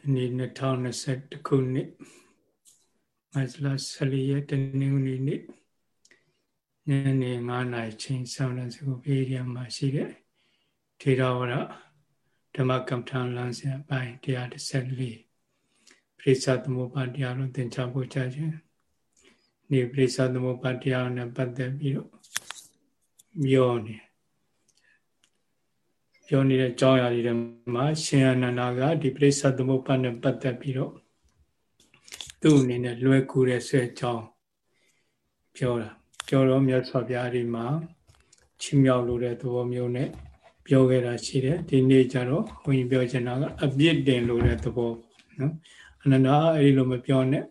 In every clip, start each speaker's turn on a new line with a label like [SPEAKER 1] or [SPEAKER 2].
[SPEAKER 1] ဒီနေ့2021ခုနှစ်မတ်လ14ရက်တနင်္ဂနွေနေ့ညနေ9:00နာရီချိန်ဆောင်းလစကုပေရီယာမှာရှိတဲ့ထေရဝါဒဓမ္မကမ္မထံလမ်းစဉ်အပိုင်း114ပရိစ္ဆသမုပ္ပါတရားလုံးသင်ကြားပို့ချခြင်းဒီပရိစ္ဆသမုပ္ပါတရားနဲ့ပတ်သက်ပြီးတော့ပြောနေ ပြောနေတဲ့အကြောင်းအရာတွေမှာရှင်အနန္ဒာကဒီပြိဿသမုပ္ပါနဲ့ပတ်သက်ပြီးတော့သူ့အနေနဲ့လွယ်ကူတဲ့ဆွဲအကြောင်းပြောတာပြောတော့မြတ်စွာဘုရားဒီမှာချီးမြှောက်လို့တဲ့သဘောမျိုးနဲ့ပြောခဲ့တာရှိတယ်ဒီနေ့ကျတော့ဘုန်းကြီးပြောချင်တာကအပြစ်တင်လို့တဲ့သဘောနော်အနန္ဒာအဲ့ဒီလိုမပြောနဲ့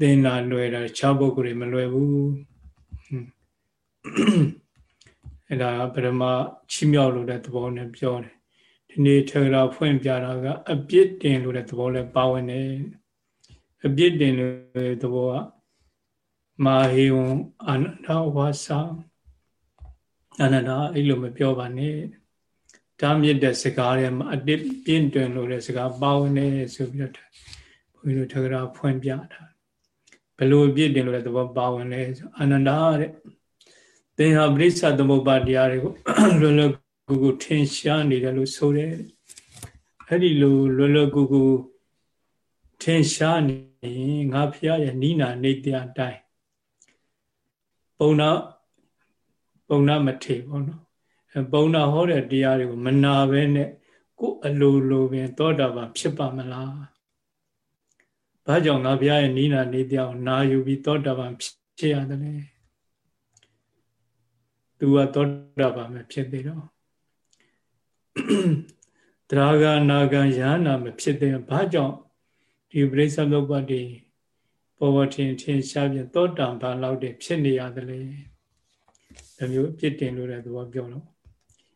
[SPEAKER 1] သင်လာလွယ်တာခြားပုဂ္ဂိုလ်တွေမလွယ်ဘူး အဲ့ဒါပရမချီးမြှောက်လို့တဲ့သဘောနဲ့ပြောတယ်ဒီနေ့ထေရဖွင့်ပြတာကအပြစ်တင်လို့တဲ့သဘောလည်းပါဝင်တယ်အပြစ်တင်လို့တဲ့သဘောကမာဟေဝံအာနန္ဒဝါစာအာနန္ဒအဲ့လိုမပြောပါနဲ့တားမြစ်တဲ့စကားတွေမှာအတိပြင်းတွင်လို့တဲ့စကားပါဝင်တယ်ဆိုပြီးတော့ဘုန်းကြီးတို့ထေရဖွင့်ပြတာဘယ်လိုအပြစ်တင်လို့တဲ့သဘောပါဝင်လဲဆိုအာနန္ဒတဲ့ သင်ဟာပရိစ္ဆသမုပ္ပါတရားတွေကိုလွယ်လွယ်ကူကူထင်ရှားနေတယ်လို့ဆိုတယ်အဲ့ဒီလိုလွယ်လွယ်ကူကူထင်ရှားနေငါဖျားရဲ့နိနာနေတရားတိုင်းပုံနာပုံနာမထေပေါ့နော်ပုံနာဟောတဲ့တရားတွေကိုမနာပဲနဲ့ကိုယ်အလိုလိုပင်သောတာပန်ဖြစ်ပါမလားဘာကြောင့်ငါဘုရားရဲ့နိနာနေတရားကိုနာယူပြီးသောတာပန်ဖြစ်ရတယ်လဲ သူကသောတာပန်ပဲဖြစ်သေးတော့တရာဂနာဂယန္နာမဖြစ်သေးဘာကြောင့်ဒီပရိစ္ဆေသုပ္ပတ္တိပေါ်ပေါ်ထင်ထင်ရှားပြသောတာပန်လောက်တည်းဖြစ်နေရတယ်လေဒါမျိုးပြစ်တင်လို့တဲ့သဘောပြောတော့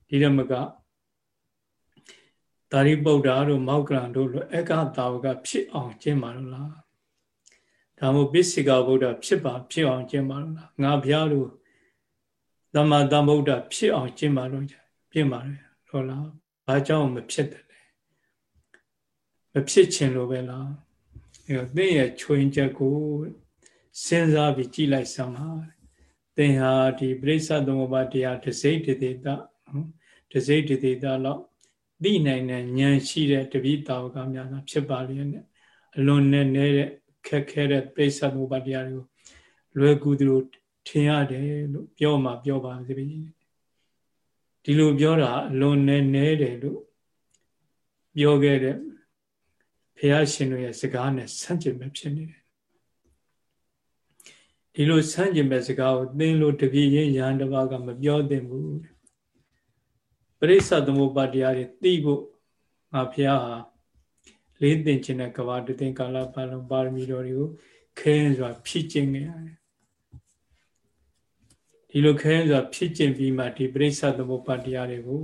[SPEAKER 1] ဒီဓမ္မကဒါရိပုတ္တရာတို့မောက္ကလံတို့လိုအက္ခတာဝကဖြစ်အောင်ကျင့်ပါလို့လားဒါမို့ပိစိကဗုဒ္ဓဖြစ်ပါဖြစ်အောင်ကျင့်ပါလို့လားငါဘုရားတို့ သမ္မာသမ္ဗုဒ္ဓဖြစ်အောင်ကျင့်ပါလို့ပြင်ပါတယ်ဟုတ်လားဘာကြောင့်မဖြစ်တယ်လဲမဖြစ်ချင်လို့ပဲလားအဲတော့သင်ရဲ့ချွင်ချက်ကိုစဉ်းစားပြီးကြည့်လိုက်စမ်းပါသင်ဟာဒီပရိစ္ဆသမုပ္ပါတရားတစိတ်တသေးတာတစိတ်တသေးတာတော့သိနိုင်တဲ့ဉာဏ်ရှိတဲ့တပိတာဝကများသာဖြစ်ပါလိမ့်နဲ့အလွန်နဲ့နေတဲ့ခက်ခဲတဲ့ပရိစ္ဆသမုပ္ပါတရားတွေကိုလွယ်ကူသလို ထင်ရတယ်လို့ပြောမှပြောပါစေပြီဒီလိုပြောတာအလွန်နဲ့နဲတယ်လို့ပြောခဲ့တဲ့ဘုရားရှင်တို့ရဲ့စကားနဲ့ဆန့်ကျင်ပဲဖြစ်နေတယ်ဒီလိုဆန့်ကျင်မဲ့စကားကိုသင်လို့တပြည့်ရင်ရဟန်းတစ်ပါးကမပြောသင့်ဘူးပရိစ္ဆသမုပ္ပါတရားတွေသိဖို့ငါဘုရားဟာလေးသင်ခြင်းတဲ့ကဘာတသိင်ကာလပတ်လုံးပါရမီတော်တွေကိုခဲစွာဖြည့်ကျင့်ခဲ့ရတယ် ဒီလိုခဲစွာဖြစ်ကျင်ပြီးမှဒီပရိစ္ဆသမုပ္ပါတရားတွေကို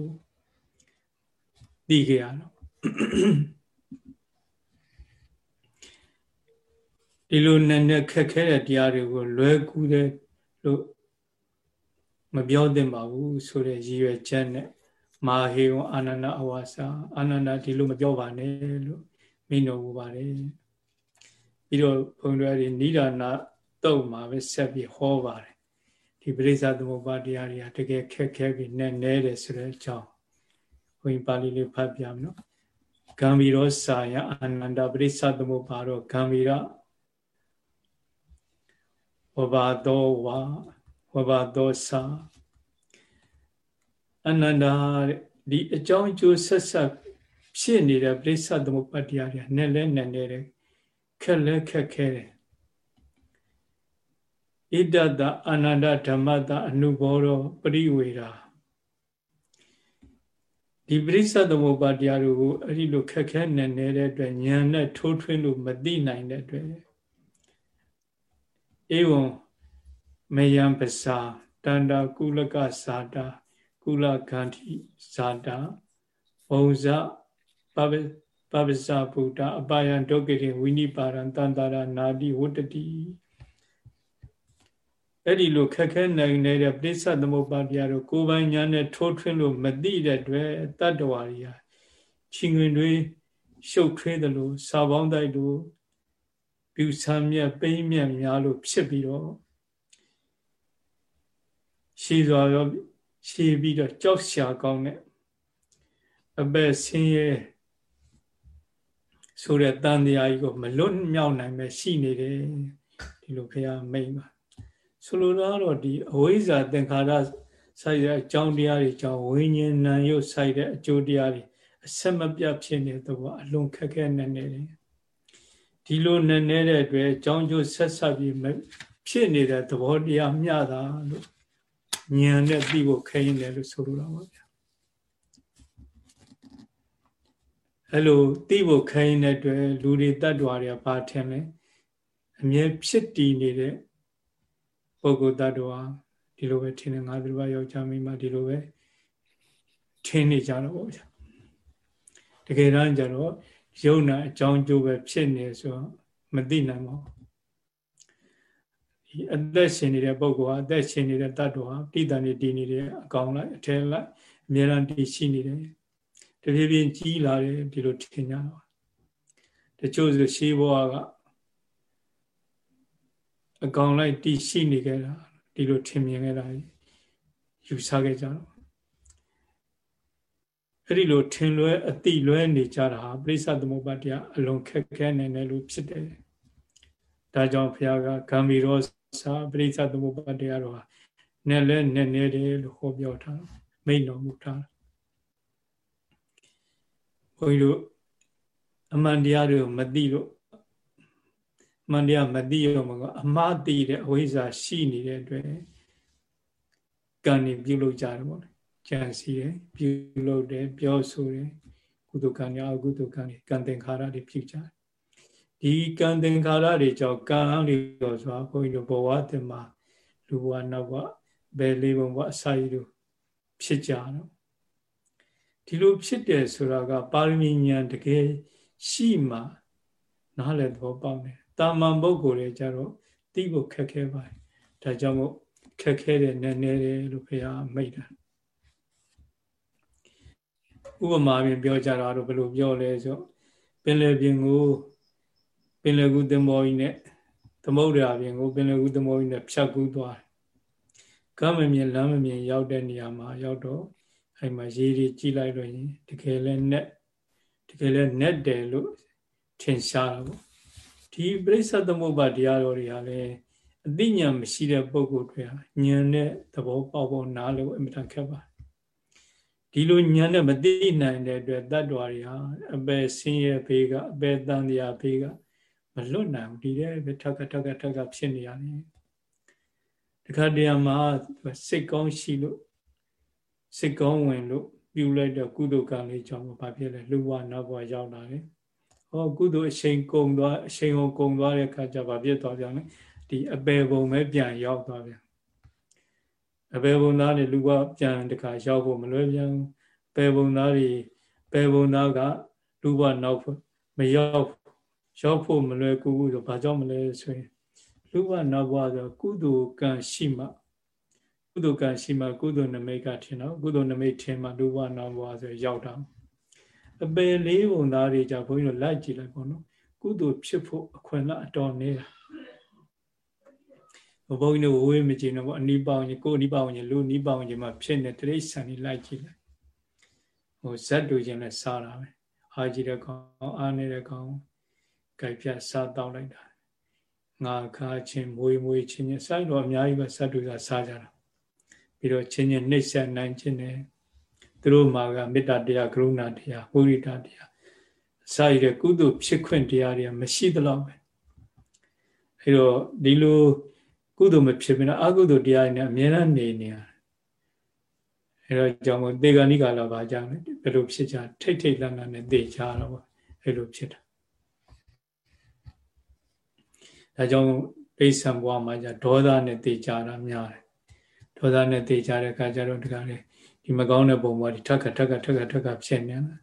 [SPEAKER 1] သိခဲ့ရတော့ဒီလိုနဲ့နဲ့ခက်ခဲတဲ့တရားတွေကိုလွယ်ကူတဲ့လို့မပြောသင့်ပါဘူးဆိုတဲ့ရည်ရွယ်ချက်နဲ့မာဟေဝအာနန္ဒအဝါစာအာနန္ဒဒီလိုမပြောပါနဲ့လို့မိန့်တော်မူပါတယ်ပြီးတော့ဘုံတွေနိဒာနာတုတ်မှာပဲဆက်ပြီးဟောပါတယ် ဒီပရိစ္ဆသမုပ္ပါတရားတွေကတကယ်ခက်ခဲပြီးနဲ့နဲတယ်ဆိုတဲ့အကြောင်းဘုရင်ပါဠိလေးဖတ်ပြမယ်နော်ဂံဗီရောစာယအာနန္ဒပရိစ္ဆသမုပ္ပါတော့ဂံဗီရဝဘာသောဝဝဘာသောစာအနန္ဒဒီအကြောင်းအကျိုးဆက်ဆက်ဖြစ်နေတဲ့ပရိစ္ဆသမုပ္ပါတရားတွေနဲ့လဲနဲ့နေတယ်ခက်လဲခက်ခဲတယ် ဣဒတအာနန္ဒဓမ္မတအနုဘောရောပရိဝေရာဒီပရိစ္ဆသမုပ္ပါတရားတွေကိုအဲ့ဒီလိုခက်ခဲနေနေတဲ့အတွက်ဉာဏ်နဲ့ထိုးထွင်းလို့မသိနိုင်တဲ့အတွက်ဧဝံမယံပစာတန္တာကုလကဇာတာကုလဂန္တိဇာတာဘုံဇပပပပ္ပဇဗုဒ္ဓအပယံဒုက္ခိဝိနိပါရံတန္တာရနာတိဝတ္တတိ အဲ့ဒီလိုခက်ခဲနိုင်နေတဲ့ပြိဿသမုပ္ပါတရားတို့ကိုယ်ပိုင်ညာနဲ့ထိုးထွင်းလို့မသိတဲ့အတွက်တတ္တဝါတွေဟာချင်းငွင်တွေရှုပ်ထွေးတယ်လို့စာပေါင်းတိုက်လို့ပြူဆမ်းမြက်ပိမ့်မြက်များလို့ဖြစ်ပြီးတော့ရှည်စွာရောရှည်ပြီးတော့ကြောက်ရှာကောင်းတဲ့အပက်ဆင်းရဲဆိုတဲ့တန်တရားကြီးကိုမလွတ်မြောက်နိုင်ပဲရှိနေတယ်ဒီလိုဖះမိန်ပါ ဆိုလိုတော့ဒီအဝိဇ္ဇာသင်္ခါရဆိုင်တဲ့အကြောင်းတရားတွေကြောင့်ဝိညာဉ်နာယုတ်ဆိုင်တဲ့အကျိုးတရားတွေအဆက်မပြတ်ဖြစ်နေတဲ့ဘောအလွန်ခက်ခဲနေနေတယ်ဒီလိုနဲ့နေတဲ့အတွက်အကြောင်းကျိုးဆက်ဆက်ပြီးဖြစ်နေတဲ့သဘောတရားမျှတာလို့ဉာဏ်နဲ့သိဖို့ခဲရင်တယ်လို့ဆိုလိုတာပါဗျာအဲ့လိုသိဖို့ခဲရင်တဲ့အတွက်လူတွေတ attva တွေကဘာထင်လဲအမြဲဖြစ်တည်နေတဲ့ ပုဂ္ဂိုလ်တ attva ဒီလိုပဲထင်တယ်ငါတို့ဘာယောက်ျားမိန်းမဒီလိုပဲထင်နေကြတော့ပေါ့ဗျာတကယ်တမ်းကျတော့ယုံနာအကြောင်းကျိုးပဲဖြစ်နေဆိုတော့မသိနိုင်ပါဘူးဒီအသက်ရှင်နေတဲ့ပုဂ္ဂိုလ်ဟာအသက်ရှင်နေတဲ့တ attva တိတန်နေတည်နေတဲ့အကောင်လိုက်အထက်လိုက်အများအားတည်ရှိနေတယ်တဖြည်းဖြည်းကြီးလာတယ်ဒီလိုထင်ကြတော့တချို့ဆိုရှေးဘဝက အကောင်လိုက်တည်ရှိနေကြတာဒီလိုထင်မြင်ခဲ့တာယူဆခဲ့ကြတော့အဲ့ဒီလိုထင်လွဲအတိလွဲနေကြတာဟာပြိဿသမုပ္ပါတရားအလွန်ခက်ခဲနေတယ်လို့ဖြစ်တယ်ဒါကြောင့်ဘုရားကဂံမီရောစာပြိဿသမုပ္ပါတရားတော်ဟာနဲ့လဲနဲ့နေတယ်လို့ဟောပြောထားမိန့်တော်မူထားဘုန်းကြီးတို့အမှန်တရားတွေကိုမသိလို့ မှန်တရားမသိရမှာကအမှားသိတဲ့အဝိဇ္ဇာရှိနေတဲ့အတွက်ကံနေပြုလုပ်ကြတယ်ပေါ့လေကြံစီတယ်ပြုလုပ်တယ်ပြောဆိုတယ်ကုသကံညာအကုသကံကံသင်္ခါရတွေပြုကြတယ်ဒီကံသင်္ခါရတွေကြောင့်ကံတွေရောဆိုတာဘုန်းကြီးတို့ဘဝတင်မှာလူဘဝနောက်ဘဝဘယ်လေးဘဝအစာရည်တို့ဖြစ်ကြတော့ဒီလိုဖြစ်တယ်ဆိုတာကပါရမီဉာဏ်တကယ်ရှိမှနားလည်သဘောပေါက်တယ် တာမန်ပုဂ္ဂိုလ်တွေကြတော့သိဖို့ခက်ခဲပါတယ်ဒါကြောင့်မို့ခက်ခဲတယ်နည်းနည်းတယ်လို့ဘုရားမိတ်တာဥပမာပြင်ပြောကြတာတော့ဘယ်လိုပြောလဲဆိုပင်လယ်ပြင်ကိုပင်လယ်ကူးသင်္ဘောကြီးနဲ့သမုဒ္ဒရာပြင်ကိုပင်လယ်ကူးသင်္ဘောကြီးနဲ့ဖြတ်ကူးသွားတယ်ကမ်းမမြင်လမ်းမမြင်ရောက်တဲ့နေရာမှာရောက်တော့အဲ့မှာရေတွေကြည့်လိုက်လို့ရင်တကယ်လဲနဲ့တကယ်လဲနဲ့တယ်လို့ထင်ရှားတာပေါ့ ဒီပြိဿသမုပ္ပါတရားတော်တွေဟာလည်းအသိဉာဏ်မရှိတဲ့ပုဂ္ဂိုလ်တွေဟာဉာဏ်နဲ့သဘောပေါက်ဖို့နားလို့အမြဲတမ်းခက်ပါတယ်ဒီလိုဉာဏ်နဲ့မသိနိုင်တဲ့အတွက်တ attva တွေဟာအပယ်ဆင်းရဲဘေးကအပယ်တန်တရားဘေးကမလွတ်နိုင်ဘူးဒီတဲ့ပဲထက်ကထက်ကထက်ကဖြစ်နေရတယ်တခါတည်းမှာစိတ်ကောင်းရှိလို့စိတ်ကောင်းဝင်လို့ပြုလိုက်တဲ့ကုသိုလ်ကံလေးကြောင့်ဘာဖြစ်လဲလူဘဝနောက်ဘဝရောက်လာတယ် ဟောကုသိုလ်အချိန်ကုန်သွားအချိန်ကိုကုန်သွားတဲ့အခါကျဘာဖြစ်သွားပြန်လဲဒီအပေပုံပဲပြန်ရောက်သွားပြန်အပေပုံသားတွေလူကပြန်တခါရောက်ဖို့မလွယ်ပြန်ပေပုံသားတွေပေပုံသားကလူကနောက်မရောက်ရောက်ဖို့မလွယ်ကူဘူးဆိုဘာကြောင့်မလဲဆိုရင်လူကနောက်ဘဝဆိုကုသိုလ်ကံရှိမှကုသိုလ်ကံရှိမှကုသိုလ်နမိတ်ကထင်တော့ကုသိုလ်နမိတ်ထင်မှလူဘဝနောက်ဘဝဆိုရောက်တာ အပယ်လေးပုံသားတွေじゃဘုန်းကြီးတို့လိုက်ကြည့်လိုက်ပေါ့နော်ကုသိုလ်ဖြစ်ဖို့အခွင့်အလမ်းအတော်နေတာဘုန်းကြီးတို့ဝေးမကြည့်တော့ဘောအနိပောင်ကြီးကိုအနိပောင်ကြီးလူအနိပောင်ကြီးမှာဖြစ်နေတိရစ္ဆာန်ကြီးလိုက်ကြည့်လိုက်ဟိုဇက်တူချင်းနဲ့စားတာပဲအာကြည့်တဲ့ကောင်အာနေတဲ့ကောင်ကြိုက်ပြစားတောင်းလိုက်တာငါခါချင်းမွေးမွေးချင်းချင်းဆိုင်တော့အများကြီးပဲဇက်တူကစားကြတာပြီးတော့ချင်းချင်းနှိမ့်ဆက်နိုင်ခြင်းနဲ့ သူတို့မှာကမေတ္တာတရားကရုဏာတရားဝိရိဒတရားစာရတဲ့ကုသိုလ်ဖြစ်ခွင့်တရားတွေမရှိသလောက်ပဲအဲတော့ဒီလိုကုသိုလ်မဖြစ်ဘဲနဲ့အကုသိုလ်တရားတွေနဲ့အများနဲ့နေနေရတယ်အဲတော့ကြောင့်မို့သေဂာနိကာလဘာကြောင့်လဲဘယ်လိုဖြစ်ကြထိတ်ထိတ်လန့်လန့်နဲ့သိကြတော့ပေါ့အဲလိုဖြစ်တာဒါကြောင့်ပိဿံဘဝမှာじゃဒေါသနဲ့သိကြတာများတယ်ဒေါသနဲ့သိကြတဲ့အခါကျတော့ဒီကနေ့ ဒီမကောင်းတဲ့ပုံပေါ်ဒီထက်ကထက်ကထက်ကထက်ကဖြစ်နေတာ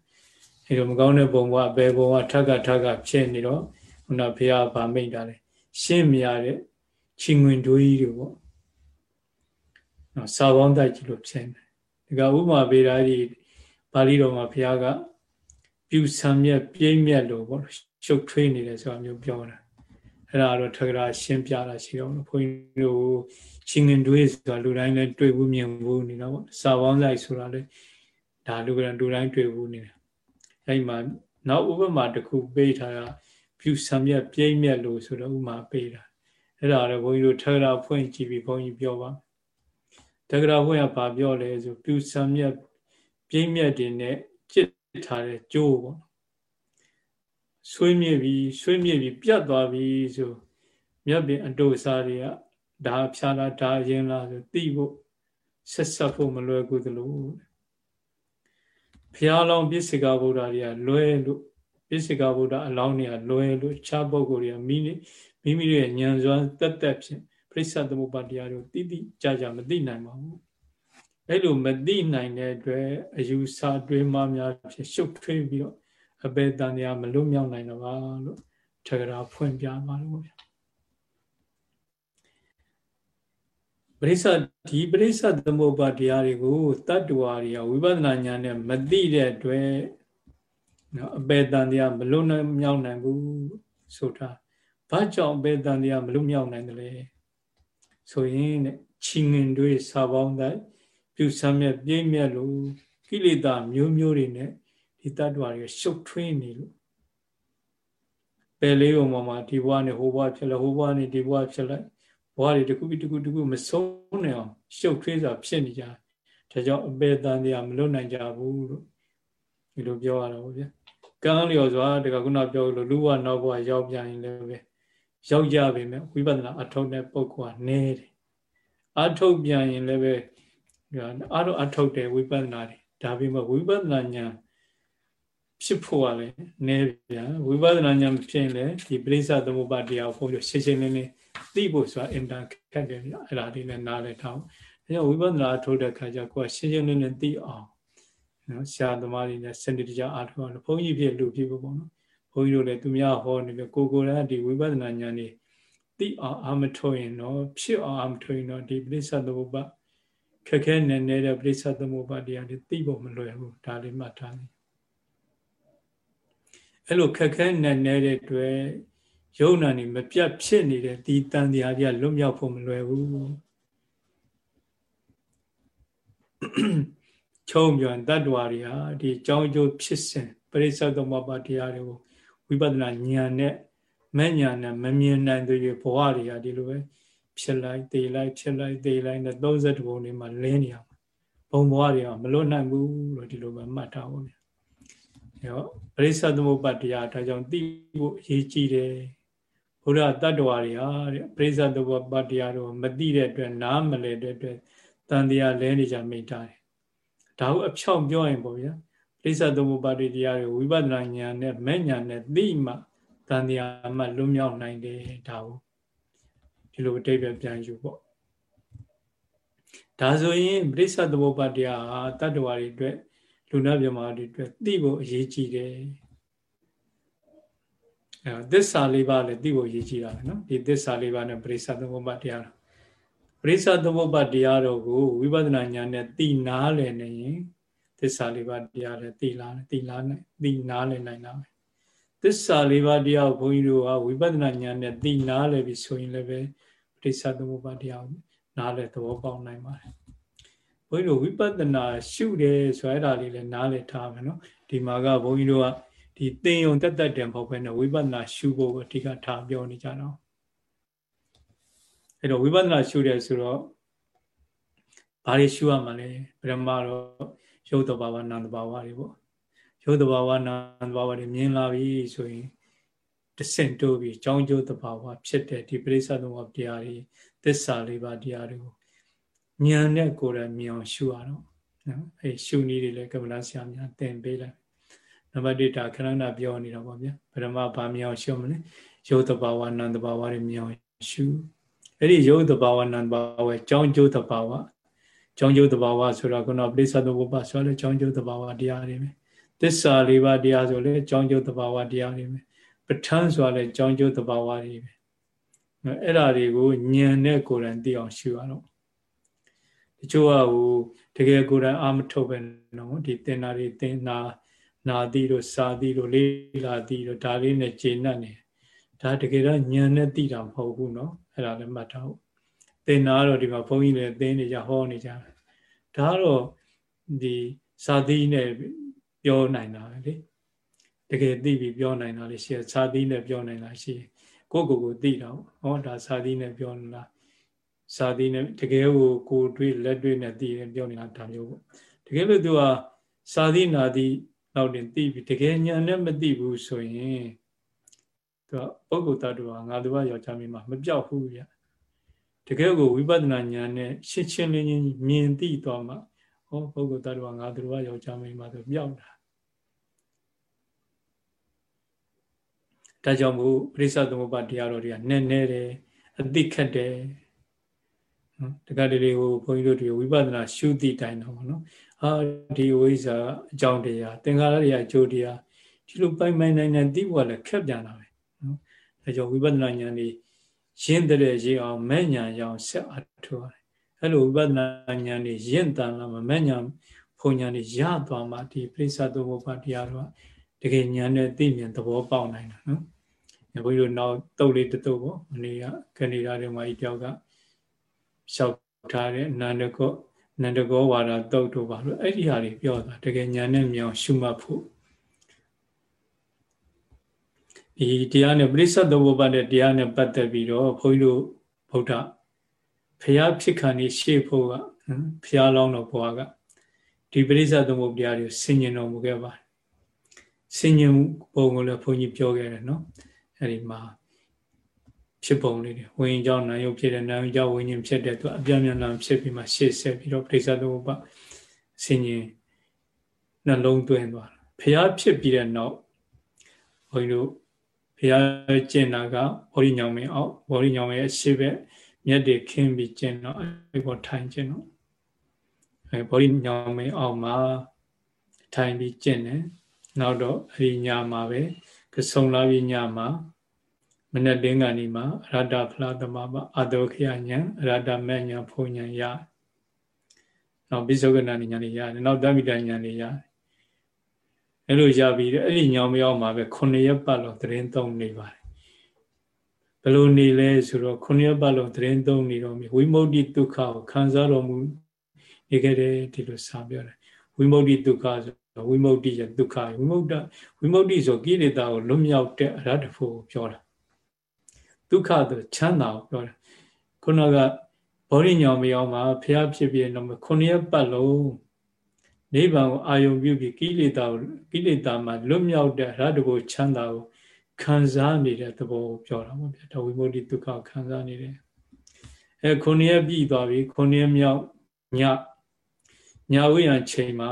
[SPEAKER 1] အဲလိုမကောင်းတဲ့ပုံပေါ်ဘယ်ပုံကထက်ကထက်ကဖြစ်နေတော့ခုနဘုရားဗာမိတ်တာလေရှင်းမြရတဲ့ချင်းဝင်တို့ကြီးတွေပေါ့နော်စာပေါင်းတိုက်ကြီးလို့ဖြစ်နေဒီကဥမာပေဓာကြီးပါဠိတော်မှာဘုရားကပြပြူဆံမြက်ပြိမ့်မြက်လို့ပေါ့ရှုပ်ထွေးနေတယ်ဆိုတာမျိုးပြောတာ အဲ့ဒါတော့ထကရာရှင်းပြတာရှိတော့ဘုန်းကြီးတို့ချင်းငင်တွေးဆိုတာလူတိုင်းလည်းတွေ့ဘူးမြင်ဘူးနေတော့ပေါ့စာပေါင်းလိုက်ဆိုတာလည်းဒါလူကလူတိုင်းတွေ့ဘူးနေတယ်အဲ့မှာနောက်ဥပမာတစ်ခုပေးထားတာဖြူဆံမြက်ပြိမ့်မြက်လို့ဆိုတော့ဥမာပေးတာအဲ့ဒါတော့ဘုန်းကြီးတို့ထကရာဖွင့်ကြည့်ပြီးဘုန်းကြီးပြောပါတက္ကရာဖွင့်ကဘာပြောလဲဆိုဖြူဆံမြက်ပြိမ့်မြက်တွေနဲ့จิตထားတဲ့ကြိုးပေါ့ ဆွေးမြေ့ပြီးဆွေးမြေ့ပြီးပြတ်သွားပြီဆိုမြတ်ပင်အတုစားတွေကဒါဖြာလားဒါရင်လားဆိုသိဖို့ဆက်ဆက်ဖို့မလွယ်ကူသလိုဘုရားလောင်းပြစ္ဆေကဗုဒ္ဓတွေကလွဲလို့ပြစ္ဆေကဗုဒ္ဓအလောင်းတွေကလွဲလို့ခြားပုဂ္ဂိုလ်တွေကမိမိမိရဲ့ဉာဏ်စွမ်းတက်တက်ဖြင့်ပြိဿသမုပ္ပါတရားတို့တိတိကြကြမသိနိုင်ပါဘူးအဲ့လိုမသိနိုင်တဲ့အတွက်အယူဆတွေးမှများဖြစ်ရှုပ်ထွေးပြီးတော့ အပေတန်တရားမလွတ်မြောက်နိုင်တော့ပါလို့ထကရာဖွင့်ပြပါလို့ဗျာပရိစ္ဆဒီပရိစ္ဆသမုပ္ပါတရားတွေကိုတတ္တဝါတွေကဝိပဿနာဉာဏ်နဲ့မသိတဲ့အတွက်နော်အပေတန်တရားမလွတ်မြောက်နိုင်ဘူးဆိုတာဘာကြောင့်အပေတန်တရားမလွတ်မြောက်နိုင်တယ်လဲဆိုရင်တဲ့ချီငင်တွေစာပေါင်းတိုင်းပြုစမ်းမြတ်ပြိမ့်မြတ်လို့ကိလေသာမျိုးမျိုးတွေနဲ့ ဒီတ attva တွေရှုပ်ထွေးနေလို့ပယ်လေးုံပေါ်မှာဒီဘဝနဲ့ဟိုဘဝဖြစ်လိုက်ဟိုဘဝနဲ့ဒီဘဝဖြစ်လိုက်ဘဝတွေတခုပြီးတခုတခုမဆုံးနိုင်အောင်ရှုပ်ထွေးစွာဖြစ်နေကြဒါကြောင့်အပေတန်တရားမလွတ်နိုင်ကြဘူးလို့ဒီလိုပြောရတော့ဗျာကံလျော်စွာတကခုနပြောလို့လူဘဝနောက်ဘဝရောက်ပြန်ရင်လည်းပဲရောက်ကြပြီမဲ့ဝိပဿနာအထုတ်တဲ့ပုဂ္ဂိုလ်ကနဲတယ်အထုတ်ပြန်ရင်လည်းပဲအားတော့အထုတ်တယ်ဝိပဿနာတွေဒါပေမဲ့ဝိပဿနာဉာဏ် ဖြစ်ဖို့ကလည်းနည်းဗျာဝိပဿနာဉာဏ်ဖြစ်ရင်လည်းဒီပရိစ္ဆသမုပ္ပါတရားကိုဘုန်းကြီးရှင်းရှင်းလင်းလင်းသိဖို့ဆိုတာအင်တာခက်တယ်ဗျာအဲ့ဒါလေးလည်းနားလည်ထားအောင်ဒါကြောင့်ဝိပဿနာထုတ်တဲ့ခါကျကိုယ်ရှင်းရှင်းလင်းလင်းသိအောင်နော်ဆရာသမားတွေနဲ့စနစ်တကျအားထုတ်အောင်ဘုန်းကြီးဖြစ်လူဖြစ်ဖို့ပေါ့နော်ဘုန်းကြီးတို့လည်းသူများဟောနေပြီကိုကိုယ်လည်းဒီဝိပဿနာဉာဏ်นี่သိအောင်အာမထုတ်ရင်တော့ဖြစ်အောင်အာမထုတ်ရင်တော့ဒီပရိစ္ဆသမုပ္ပါခက်ခဲနေနေတဲ့ပရိစ္ဆသမုပ္ပါတရားတွေသိဖို့မလွယ်ဘူးဒါလေးမှတ်ထားလိ အဲ့လိုခက်ခဲနေနေတဲ့အတွက်ယုံနာနေမပြတ်ဖြစ်နေတဲ့ဒီတန်တရားပြလွတ်မြောက်ဖို့မလွယ်ဘူးချုံပြန်တတ္တဝါတွေဟာဒီကြောင်းကျိုးဖြစ်စဉ်ပရိစ္ဆေသမုပ္ပါတရားတွေကိုဝိပဿနာဉာဏ်နဲ့မဲ့ဉာဏ်နဲ့မမြင်နိုင်တဲ့ဘဝတွေဟာဒီလိုပဲဖြစ်လိုက်တေးလိုက်ဖြစ်လိုက်တေးလိုက်နဲ့32ဘုံတွေမှာလင်းနေအောင်ဘုံဘဝတွေကမလွတ်နိုင်ဘူးလို့ဒီလိုပဲမှတ်ထားပါဗျာ ရောပရိစ္ဆသမုပ္ပါတရားဒါကြောင့်သိဖို့အရေးကြီးတယ်ဘုရားတတ္တဝါတွေဟာတဲ့ပရိစ္ဆသမုပ္ပါတရားတော့မသိတဲ့အတွက်နားမလည်တဲ့အတွက်တန်တရားလဲနေကြမိတာတယ်ဒါဟုအဖြောင့်ပြောရင်ပေါ့ဗျာပရိစ္ဆသမုပ္ပါတရားတွေဝိပဿနာဉာဏ်နဲ့မဲ့ဉာဏ်နဲ့သိမှတန်တရားမှလွတ်မြောက်နိုင်တယ်ဒါဟုဒီလိုအတိတ်ပဲပြန်ယူပေါ့ဒါဆိုရင်ပရိစ္ဆသမုပ္ပါတရားဟာတတ္တဝါတွေအတွက် လူနာမြမာတွေအတွက်သိဖို့အရေးကြီးတယ်အဲသစ္စာလေးပါးလည်းသိဖို့အရေးကြီးတာပဲနော်ဒီသစ္စာလေးပါးနဲ့ပရိစ္ဆသမုပ္ပါတရားတော်ပရိစ္ဆသမုပ္ပါတရားတော်ကိုဝိပဿနာဉာဏ်နဲ့သိနာလည်နေရင်သစ္စာလေးပါးတရားလည်းသိလာသိလာနိုင်သိနာလည်နိုင်တာပဲသစ္စာလေးပါးတရားကိုဘုန်းကြီးတို့ကဝိပဿနာဉာဏ်နဲ့သိနာလည်ပြီဆိုရင်လည်းပဲပရိစ္ဆသမုပ္ပါတရားနားလည်သဘောပေါက်နိုင်ပါတယ်ဘု န်းကြီးတို့ဝိပဿနာရှုတယ်ဆိုအဲ့ဒါလေးလည်းနားလည်ထားမယ်နော်ဒီမှာကဘုန်းကြီးတို့ကဒီသင်ယုံတက်တက်တယ်မဟုတ်ဘဲနဲ့ဝိပဿနာရှုဖို့အဓိကထားပြောနေကြတော့အဲ့တော့ဝိပဿနာရှုတယ်ဆိုတော့ဘာတွေရှုရမှာလဲပရမတော့ရုပ်တဘာဝနာမ်တဘာဝတွေပေါ့ရုပ်တဘာဝနာမ်တဘာဝတွေမြင်လာပြီဆိုရင်တဆင့်တိုးပြီးကြောင်းကျိုးတဘာဝဖြစ်တဲ့ဒီပရိစ္ဆသမုပ္ပါတရားတွေသစ္စာလေးပါးတရားတွေကို ဉာဏ်နဲ့ကိုယ်တိုင်မြင်အောင်ရှုရတော့နော်အဲရှုနည်းတွေလည်းကမ္ဘာဆရာများသင်ပေးလိုက်နံပါတ်1ဒါခဏနာပြောနေတာပေါ့ဗျာပရမဘာမြင်အောင်ရှုမလဲရုပ်တဘာဝနာမ်တဘာဝတွေမြင်အောင်ရှုအဲ့ဒီရုပ်တဘာဝနာမ်တဘာဝကြောင်းကျိုးတဘာဝကြောင်းကျိုးတဘာဝဆိုတော့ခုနပရိစ္ဆသဘုပ္ပဆိုလဲကြောင်းကျိုးတဘာဝတရားတွေပဲသစ္စာလေးပါးတရားဆိုလဲကြောင်းကျိုးတဘာဝတရားတွေပဲပဋ္ဌာန်းဆိုလဲကြောင်းကျိုးတဘာဝတွေပဲအဲ့ဒါတွေကိုဉာဏ်နဲ့ကိုယ်တိုင်သိအောင်ရှုရတော့ တချို့ကဟိုတကယ်ကိုယ်တိုင်အာမထုတ်ပဲနော်ဒီသင်္နာတွေသင်္နာနာတိတို့စာတိတို့လေးလာတိတို့ဒါလေးနဲ့ခြေနဲ့နေဒါတကယ်တော့ညံနဲ့တိတာမဟုတ်ဘူးနော်အဲ့ဒါလည်းမှတ်ထားဖို့သင်္နာတော့ဒီမှာဘုန်းကြီးလည်းသင်နေကြဟောနေကြဒါတော့ဒီစာတိနဲ့ပြောနိုင်တာလေတကယ်သိပြီးပြောနိုင်တာလေရှေ့စာတိနဲ့ပြောနိုင်တာရှိကိုကိုကိုသိတော့ဟောဒါစာတိနဲ့ပြောနေတာ စာတိနဲ့တကယ်ကိုကိုတွေ့လက်တွေ့နဲ့သိတယ်ပြောနေတာဒါမျိုးပေါ့တကယ်လို့သူကစာတိနာတိလောက်တင်သိပြီတကယ်ညာနဲ့မသိဘူးဆိုရင်သူကပုဂ္ဂိုလ်တ attva ငါသူကယောက်ျားမင်းမမပြောက်ဘူးဗျတကယ်ကိုဝိပဿနာဉာဏ်နဲ့ရှင်းရှင်းလင်းလင်းမြင်သိသွားမှဟောပုဂ္ဂိုလ်တ attva ငါသူကယောက်ျားမင်းမဆိုပြောက်တာဒါကြောင့်မို့ပရိစ္ဆသမုပ္ပါတရားတော်တွေကနည်းနည်းတယ်အသိခတ်တယ် နော်တခါတလေကိုဘုန်းကြီးတို့ဒီဝိပဿနာရှုသည့်တိုင်းတော့ဗောနော်အာဒီဝိဇ္ဇာအကြောင်းတရားသင်္ခါရတရားအကျိုးတရားဒီလိုပိုင်ပိုင်နိုင်နိုင်သိဖို့လည်းခက်ပြန်တာပဲနော်ဒါကြောင့်ဝိပဿနာဉာဏ်ကြီးရင့်တဲ့ရေအောင်မဲ့ဉာဏ်ရအောင်ဆက်အထူရတယ်အဲ့လိုဝိပဿနာဉာဏ်ကြီးရင့်တန်လာမှမဲ့ဉာဏ်ဖုန်ဉာဏ်ကြီးရသွားမှဒီပြိဿသုဘောပတရားတော့တကယ်ဉာဏ်နဲ့သိမြင်သဘောပေါက်နိုင်တာနော်ဘုန်းကြီးတို့နောက်တုတ်လေးတတုတ်ပေါ့မနေ့ကကနေဒါတွေမှာဤတယောက်က လျှောက်ထားတဲ့နန္ဒကောနန္ဒကောဝါဒတုတ်တို့ပါလို့အဲ့ဒီဟာတွေပြောတာတကယ်ညာနဲ့မြောင်ရှုမှတ်ဖို့ဒီတရားနဲ့ပရိစ္ဆေသမုပ္ပါဒ်တဲ့တရားနဲ့ပတ်သက်ပြီးတော့ဘုန်းကြီးတို့ဗုဒ္ဓဖျားဖြစ်ခံနေရှေ့ဖို့ကဖျားလောင်းတော်ဘွားကဒီပရိစ္ဆေသမုပ္ပါဒ်တရားကိုဆင်ញင်တော်မူခဲ့ပါတယ်ဆင်ញင်ပုံကိုလည်းဘုန်းကြီးပြောခဲ့တယ်နော်အဲ့ဒီမှာ ဖြစ်ပုံလေးတွေဝိညာဉ်ကြောင့်နာယုတ်ဖြစ်တဲ့နာယုတ်ကြောင့်ဝိညာဉ်ဖြစ်တဲ့သူအပြည့်အစုံဖြစ်ပြီးမှရှေ့ဆက်ပြီးတော့ပြိဿသမုပ္ပါဆင်ញင်နှလုံးသွင်းသွားတာဖျားဖြစ်ပြီးတဲ့နောက်ဘုန်းကြီးတို့ဖျားကျင့်တာကဘောဓိညောင်မင်းအောက်ဘောဓိညောင်မင်းရဲ့ရှေ့ဘက်မျက်တွေခင်းပြီးကျင့်တော့အဲ့ပေါ်ထိုင်ကျင့်တော့အဲဘောဓိညောင်မင်းအောက်မှာထိုင်ပြီးကျင့်တယ်နောက်တော့အရိညာမှာပဲကဆုံလာပြီးညမှာ မနေ့တင်းကနေမှာအရတ္တဖလားသမဘာအတောခယညာအရတ္တမဲ့ညာဖုန်ညာရနောက်ပိဿကနာညာတွေရတယ်နောက်တမိတညာတွေရတယ်အဲ့လိုရပြီးအဲ့ဒီညောင်မရောက်မှာပဲ9ရက်ပတ်လုံးသတင်းသုံးနေပါတယ်ဘယ်လိုနေလဲဆိုတော့9ရက်ပတ်လုံးသတင်းသုံးနေတော့ဝိမု ക്തി ဒုက္ခကိုခံစားတော်မူနေခဲ့တယ်ဒီလိုစာပြောတယ်ဝိမု ക്തി ဒုက္ခဆိုဝိမု ക്തി ရဒုက္ခဝိမု ക്ത ဝိမု ക്തി ဆိုကိလေသာကိုလွတ်မြောက်တဲ့အရတ္တဖို့ပြောတာ ဒုက္ခဆိုချမ်းသာကိုပြောတာခုနကဘောဓိညောင်မရောက်မှာဖျားဖြစ်ပြတော့ခုနှစ်ရက်ပတ်လုံးနိဗ္ဗာန်ကိုအာယုံပြုပြီးကိလေသာကိလေသာမှာလွတ်မြောက်တဲ့အရတ္တကိုချမ်းသာကိုခံစားနေတဲ့သဘောကိုပြောတာပေါ့ဗျာဒါဝိမု ക്തി ဒုက္ခခံစားနေတယ်အဲခုနှစ်ရက်ပြည့်သွားပြီခုနှစ်ရက်မြောက်ညညဝိယံချိန်မှာ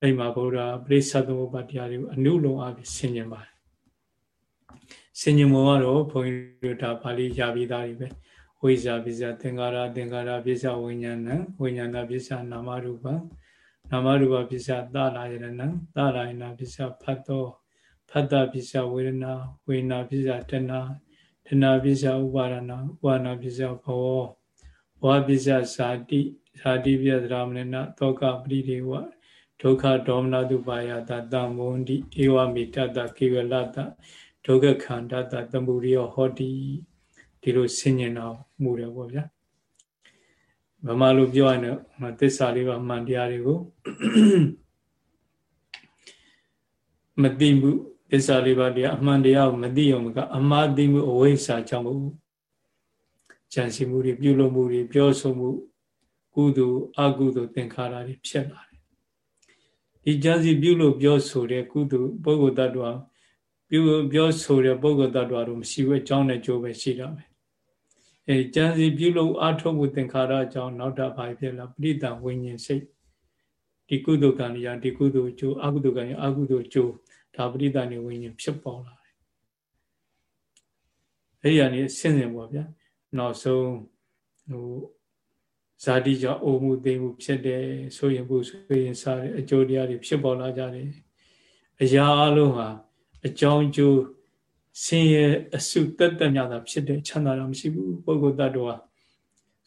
[SPEAKER 1] အဲ့မှာဗုဒ္ဓပရိသတ်သမုပ္ပါတရားတွေကိုအနုလုံးအပြီးဆင်ញင်ပါတယ် ဆင်ញင်မောကတော့ဘုန်းကြီးတို့ဒါပါဠိရပြီးသားတွေပဲဝိဇာပိဇာသင်္ကာရသင်္ကာရပိဇာဝိညာဏဝိညာဏပိဇာနာမရူပနာမရူပပိဇာသလာယရဏသလာယနာပိဇာဖတ်သောဖတ်တပိဇာဝေဒနာဝေနာပိဇာတဏတဏပိဇာဥပါဒနာဥပါဒနာပိဇာဘောဘောပိဇာဇာတိဇာတိပြဒရာမဏသောကပရိဒေဝဒုက္ခဒေါမနတုပါယတတံမုန်တိဧဝမိတတကေဝလတ ဒုက္ခခန္ဓာတတမှုရိယဟောတိဒီလိုဆင်ញင်တော်မူတယ်ပေါ့ဗျာဗမာလိုပြောရင်တော့သစ္စာလေးပါမှန်တရားတွေကိုမသိမှုသစ္စာလေးပါတရားအမှန်တရားကိုမသိအောင်ကအမှားသိမှုအဝိဇ္ဇာကြောင့်မို့ကြံစီမှုတွေပြုလုပ်မှုတွေပြောဆိုမှုကုသိုလ်အကုသိုလ်သင်္ခါရတွေဖြစ်လာတယ်ဒီကြံစီပြုလို့ပြောဆိုတဲ့ကုသိုလ်ပုဂ္ဂိုလ်တ attva ပြုပြောဆိုတဲ့ပုဂ္ဂိုလ်တ attva တို့မရှိဘူးအကြောင်းနဲ့ကြိုးပဲရှိတာပဲအဲကြံစီပြုလို့အထုတ်မှုသင်္ခါရအကြောင်းနောက်တာဘာဖြစ်လာပဋိတံဝိညာဉ်စိတ်ဒီကုသိုလ်ကံရာဒီကုသိုလ်ကျိုးအကုသိုလ်ကံရာအကုသိုလ်ကျိုးဒါပဋိတံနေဝိညာဉ်ဖြစ်ပေါ်လာတယ်အဲဒီကနေဆင်းရဲပေါ့ဗျာနောက်ဆုံးဟိုဇာတိကြောင့်အိုမှုသိမှုဖြစ်တယ်ဆိုရင်ဘူးဆိုရင်စားတဲ့အကျိုးတရားတွေဖြစ်ပေါ်လာကြတယ်အရာအလုံးဟာ အကြောင်းကျိုးဆင်းရဲအစုတက်တက်များတာဖြစ်တဲ့ချမ်းသာတော့မရှိဘူးပုဂ္ဂိုလ်တ attva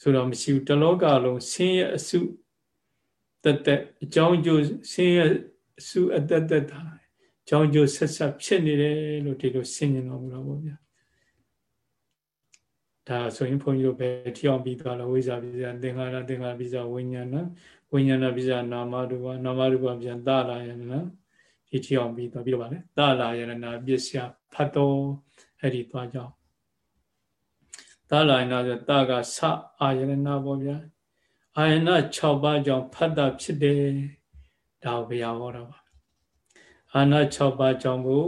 [SPEAKER 1] ဆိုတော့မရှိဘူးတလောကလုံးဆင်းရဲအစုတက်တက်အကြောင်းကျိုးဆင်းရဲအစုအသက်သက်တာကြောင်းကျိုးဆက်ဆက်ဖြစ်နေတယ်လို့ဒီလိုဆင်ញင်တော်မူတော့ဗောဗျာဒါဆိုရင်ဘုန်းကြီးတို့ပဲထီအောင်ပြီးသွားလို့ဝိဇ္ဇာပိဇာသင်္ခါရသင်္ခါရပိဇာဝိညာဏဝိညာဏပိဇာနာမရူပနာမရူပပြန်တလာယနာ ဒီထီအောင်ပြီးသွားပြီးတော့ဗာလေတလာယနာပစ္စယဖတ်တော်အဲ့ဒီသွားကြောင်းတလာယနာဆိုတကဆအာယနာပေါ့ဗျာအာယနာ6ပါးကြောင့်ဖတ်တာဖြစ်တယ်ဒါကိုဘုရားဟောတာပါအာနာ6ပါးကြောင့်ကို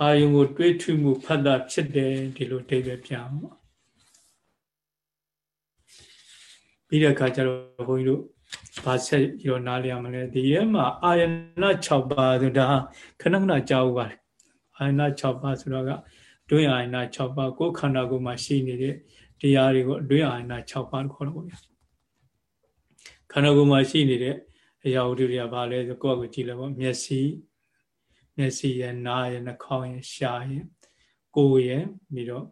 [SPEAKER 1] အာယုံကို တွေးထွမှုဖတ်တာဖြစ်တယ်ဒီလိုတိတ်ပဲပြန်ပါပြီးတဲ့အခါကျတော့ဘုန်းကြီးတို့ ဘာဆက်ပြီးတော့နားလည်ရမလဲဒီရဲမှာအာယနာ6ပါးဆိုတာခဏခဏကြားဥပါတယ်အာယနာ6ပါးဆိုတော့ကတွင်းအာယနာ6ပါးကိုယ်ခန္ဓာကိုယ်မှာရှိနေတဲ့တရားတွေကိုအတွင်းအာယနာ6ပါးခေါ်တော့ဗျာခန္ဓာကိုယ်မှာရှိနေတဲ့အရာဝတ္ထုတွေကဘာလဲဆိုကိုယ့်အကိုကြည့်လိုက်ပေါ့မျက်စိမျက်စိရဲ့နားရဲ့နှာခေါင်းရဲ့ရှားရဲ့ကိုယ်ရဲ့ပြီးတော့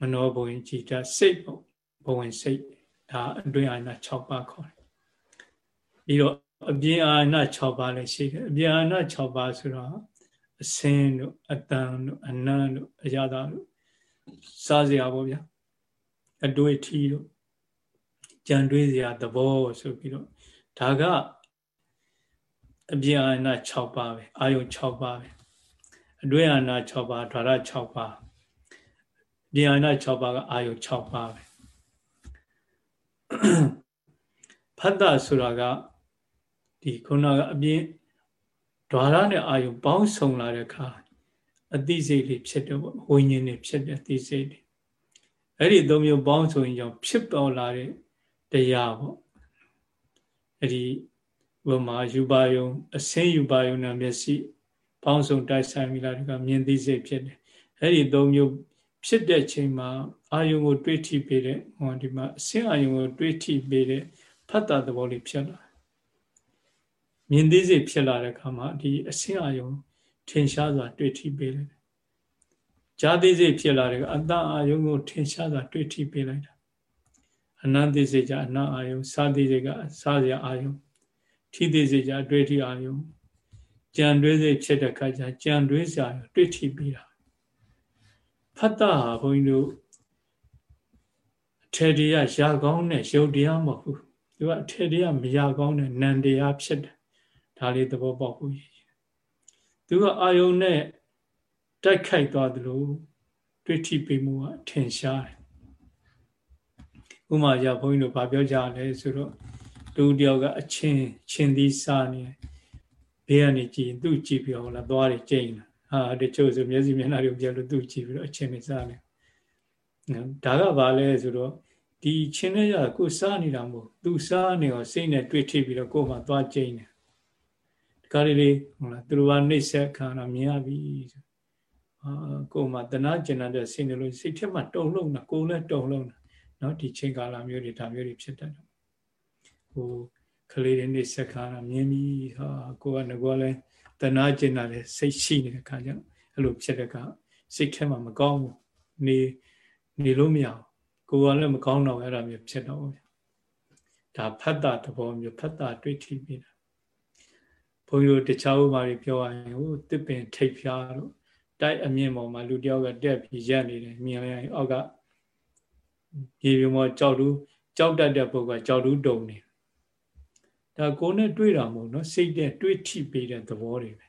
[SPEAKER 1] မနောဘုံကြည်တာစိတ်ပေါ့ဘဝင်စိတ် ဒါအတွင်းအာနာ6ပါးခေါ်တယ်ပြီးတော့အပြင်အာနာ6ပါးလည်းရှိတယ်အပြင်အာနာ6ပါးဆိုတော့အစင်းတို့အတန်တို့အနံ့တို့အရာသာတို့စားစရာပေါ့ဗျာအတွေ့အထိတို့ကြံတွေးစရာသဘောဆိုပြီးတော့ဒါကအပြင်အာနာ6ပါးပဲအာယုံ6ပါးပဲအတွေ့အာနာ6ပါးဓာရ6ပါးပြင်အာနာ6ပါးကအာယုံ6ပါးပဲ ဖတ်တာဆိုတာကဒီခုနကအပြင်ဓာရနဲ့အာယုပေါင်းစုံလာတဲ့အခါအသိစိတ်လေးဖြစ်တယ်ပေါ့ဝိညာဉ်နဲ့ဖြစ်တဲ့အသိစိတ်တွေအဲ့ဒီသုံးမျိုးပေါင်းစုံရင်ကြောင့်ဖြစ်ပေါ်လာတဲ့တရားပေါ့အဲ့ဒီဝမာယူပါယုံအစင်းယူပါယုံနဲ့မျက်စိပေါင်းစုံတိုက်ဆိုင်မိလာတဲ့ကမြင်သိစိတ်ဖြစ်တယ်အဲ့ဒီသုံးမျိုးဖြစ်တဲ့ချိန်မှာအာယုံကိုတွေးထိပေးတဲ့ဟောဒီမှာအစင်းအာယုံကိုတွေးထိပေးတဲ့ဖတ်တာသဘောလေးဖြစ်လာမြင်သိစိတ်ဖြစ်လာတဲ့အခါမှာဒီအစင်းအာယုံထင်ရှားစွာတွေးထိပေးလိုက်တယ်။ဈာသိစိတ်ဖြစ်လာတဲ့အတ္တအာယုံကိုထင်ရှားစွာတွေးထိပေးလိုက်တာ။အနန္တိစိတ်ကအနတ်အာယုံစာသိစိတ်ကစားစရာအာယုံထိသိစိတ်ကအတွေ့အထိအာယုံကြံတွေးစိတ်ဖြစ်တဲ့အခါကျကြံတွေးစရာတွေ့ထိပေးတာဖတ်တာဟာဘုန်းကြီးတို့အ ထေတရားရာကောင်းတဲ့ရုပ်တရားမဟုတ်ဘူးသူကအထေတရားမရကောင်းတဲ့နံတရားဖြစ်တယ်ဒါလေးသဘောပေါက်ဖို့ရည်သူကအာယုံနဲ့တိုက်ခိုက်သွားသလိုတွေ့ထိပေးမှုကထင်ရှားတယ်ဥမာရဘုန်းကြီးတို့ဗာပြောကြလဲဆိုတော့လူတယောက်ကအချင်းချင်းသီးစားနေဘေးကနေကြည့်သူ့ကြည့်ပြီးတော့လာသွားတယ်ကျိန်းလာဟာတချို့ဆိုမျက်စိမျက်နှာတွေကိုပြလို့သူ့ကြည့်ပြီးတော့အချင်းနေစားနေဒါကဘာလဲဆိုတော့ ဒီချင်းနဲ့ရကိုစားနေတာမဟုတ်သူစားနေတော့စိတ်နဲ့တွေ့ထိပြီးတော့ကိုယ်မှသွားကျိန်းတယ်ဒီကားလေးလေးဟုတ်လားသူတို့ကနှိမ့်ဆက်ခံတာမြင်ရပြီဆိုအာကိုယ်မှတနာကျင်တဲ့စိတ်နဲ့လို့စိတ်ထက်မှတုံလုံးတာကိုယ်လည်းတုံလုံးတာเนาะဒီချိန်ကာလမျိုးတွေဒါမျိုးတွေဖြစ်တတ်တယ်ဟိုကလေးတွေနှိမ့်ဆက်ခံတာမြင်ပြီဟာကိုကငကောလည်းတနာကျင်တာလည်းစိတ်ရှိနေတဲ့ခါကျတော့အဲ့လိုဖြစ်တဲ့ကစိတ်ထဲမှာမကောင်းဘူးနေနေလို့မရဘူး ကိုယ်ကလည်းမကောင်းတော့အဲ့ဒါမျိုးဖြစ်တော့ဘူးဒါဖတ်တာသဘောမျိုးဖတ်တာတွေ့ထိပြီးတာဘုန်းကြီးတို့တခြားဥမာတွေပြောရရင်ဟိုတစ်ပင်ထိပ်ဖျားတို့တိုက်အမြင့်ပေါ်မှာလူတယောက်ကတက်ပြီးရက်နေတယ်မြင်ရရင်အောက်ကပြေပြမောကြောက်တူးကြောက်တတ်တဲ့ပုဂ္ဂိုလ်ကကြောက်တူးတုံနေဒါကိုယ်နဲ့တွေ့တာမဟုတ်နော်စိတ်နဲ့တွေ့ထိပေးတဲ့သဘောတွေပဲ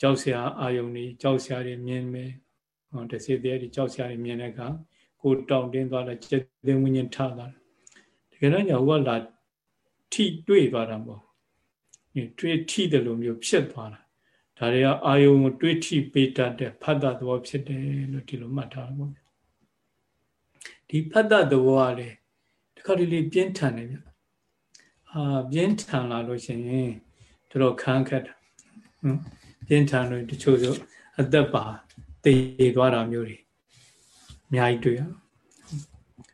[SPEAKER 1] ကြောက်စရာအာယုန်တွေကြောက်စရာတွေမြင်မယ်ဟောတစေတဲ့ဒီကြောက်စရာတွေမြင်တဲ့အခါကို တောင့်တင်းသွားတဲ့จิตသင်္ဝိညာဉ်ထသွားတယ်တကယ်တော့ညာဟိုကလာထိတွေ့သွားတာမဟုတ်ဘူးတွေ့ထိတယ်လို့မျိုးဖြစ်သွားတာဒါတွေကအာယုံကိုတွေးထိပေးတတ်တဲ့ဖတ်တာသဘောဖြစ်တယ်လို့ဒီလိုမှတ်ထားပါဒီဖတ်တာသဘောကလေတခါတလေပြင်းထန်တယ်ဗျအာပြင်းထန်လာလို့ရှိရင်တို့ခန်းခက်တာနော်ပြင်းထန်လို့တချို့ဆိုအသက်ပါတည်သွားတာမျိုးတွေ အများကြီးတွေ့ရ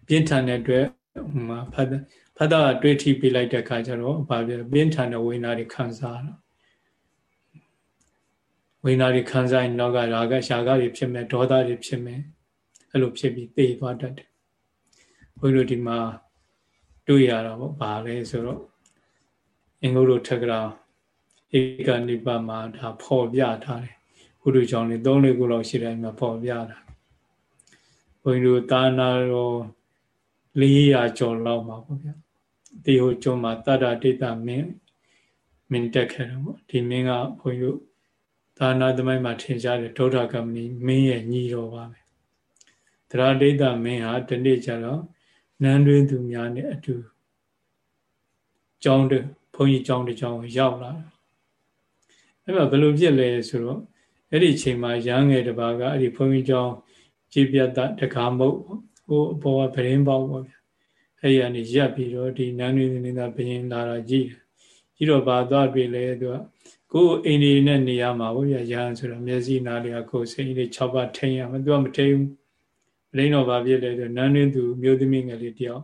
[SPEAKER 1] ပြင်းထန်တဲ့အတွက်ဟိုမှာဖတ်ဖတ်တာတွေးထိပေးလိုက်တဲ့အခါကျတော့ဘာပြောပြင်းထန်တဲ့ဝိညာဉ်တွေခံစားတော့ဝိညာဉ်တွေခံစားရင်နောက်ကရာဂရှာဂတွေဖြစ်မယ်ဒေါသတွေဖြစ်မယ်အဲ့လိုဖြစ်ပြီးသိသွားတတ်တယ်ဘုန်းကြီးတို့ဒီမှာတွေ့ရတာပေါ့ဘာလဲဆိုတော့အင်္ဂုတ္တထက်ကရာဧကနိပမှာဒါဖော်ပြထားတယ်ဘုဒ္ဓကြောင့်လေ၃လေးခုလောက်ရှိတယ်မှာဖော်ပြတာ ဘုန်းကြီးတို့သာနာတော်400ကျော်လောက်ပါပေါ့ဗျာဒီဟိုကျော်မှာတတ္တဒိဋ္ဌမင်းမင်းတက်ခဲ့တယ်ပေါ့ဒီမင်းကဘုန်းကြီးတို့သာနာသမိုင်းမှာထင်ရှားတဲ့ဒုဒ္ဓကမဏီမင်းရဲ့ညီတော်ပါပဲတရာဒိဋ္ဌမင်းဟာဒီနေ့ကျတော့နန်းတွင်သူများနဲ့အတူကျောင်းတဘုန်းကြီးကျောင်းတစ်ကျောင်းရောက်လာအဲ့မှာဘယ်လိုဖြစ်လဲဆိုတော့အဲ့ဒီချိန်မှာရဟန်းငယ်တစ်ပါးကအဲ့ဒီဘုန်းကြီးကျောင်း ကြည်ပြတ်တကားမုတ်ဟိုအပေါ်ကဗရင်ပေါက်ပေါ့ဗျာအဲ့ဒီကနေရက်ပြီးတော့ဒီနန်းတွင်နေတာဘယင်လာတာကြည့်ကြည့်တော့ဘာသွားတွေ့လဲသူကကိုယ်အိမ်ဒီနဲ့နေရမှာပေါ့ဗျာရဟန်းဆိုတော့မျက်စိနားလေးကကိုယ်စိတ်လေး၆ပါးထိန်ရမှာသူကမထိန်ဘူးဗရင်တော့ဘာဖြစ်လဲဆိုနန်းတွင်သူမျိုးသမီးငယ်လေးတယောက်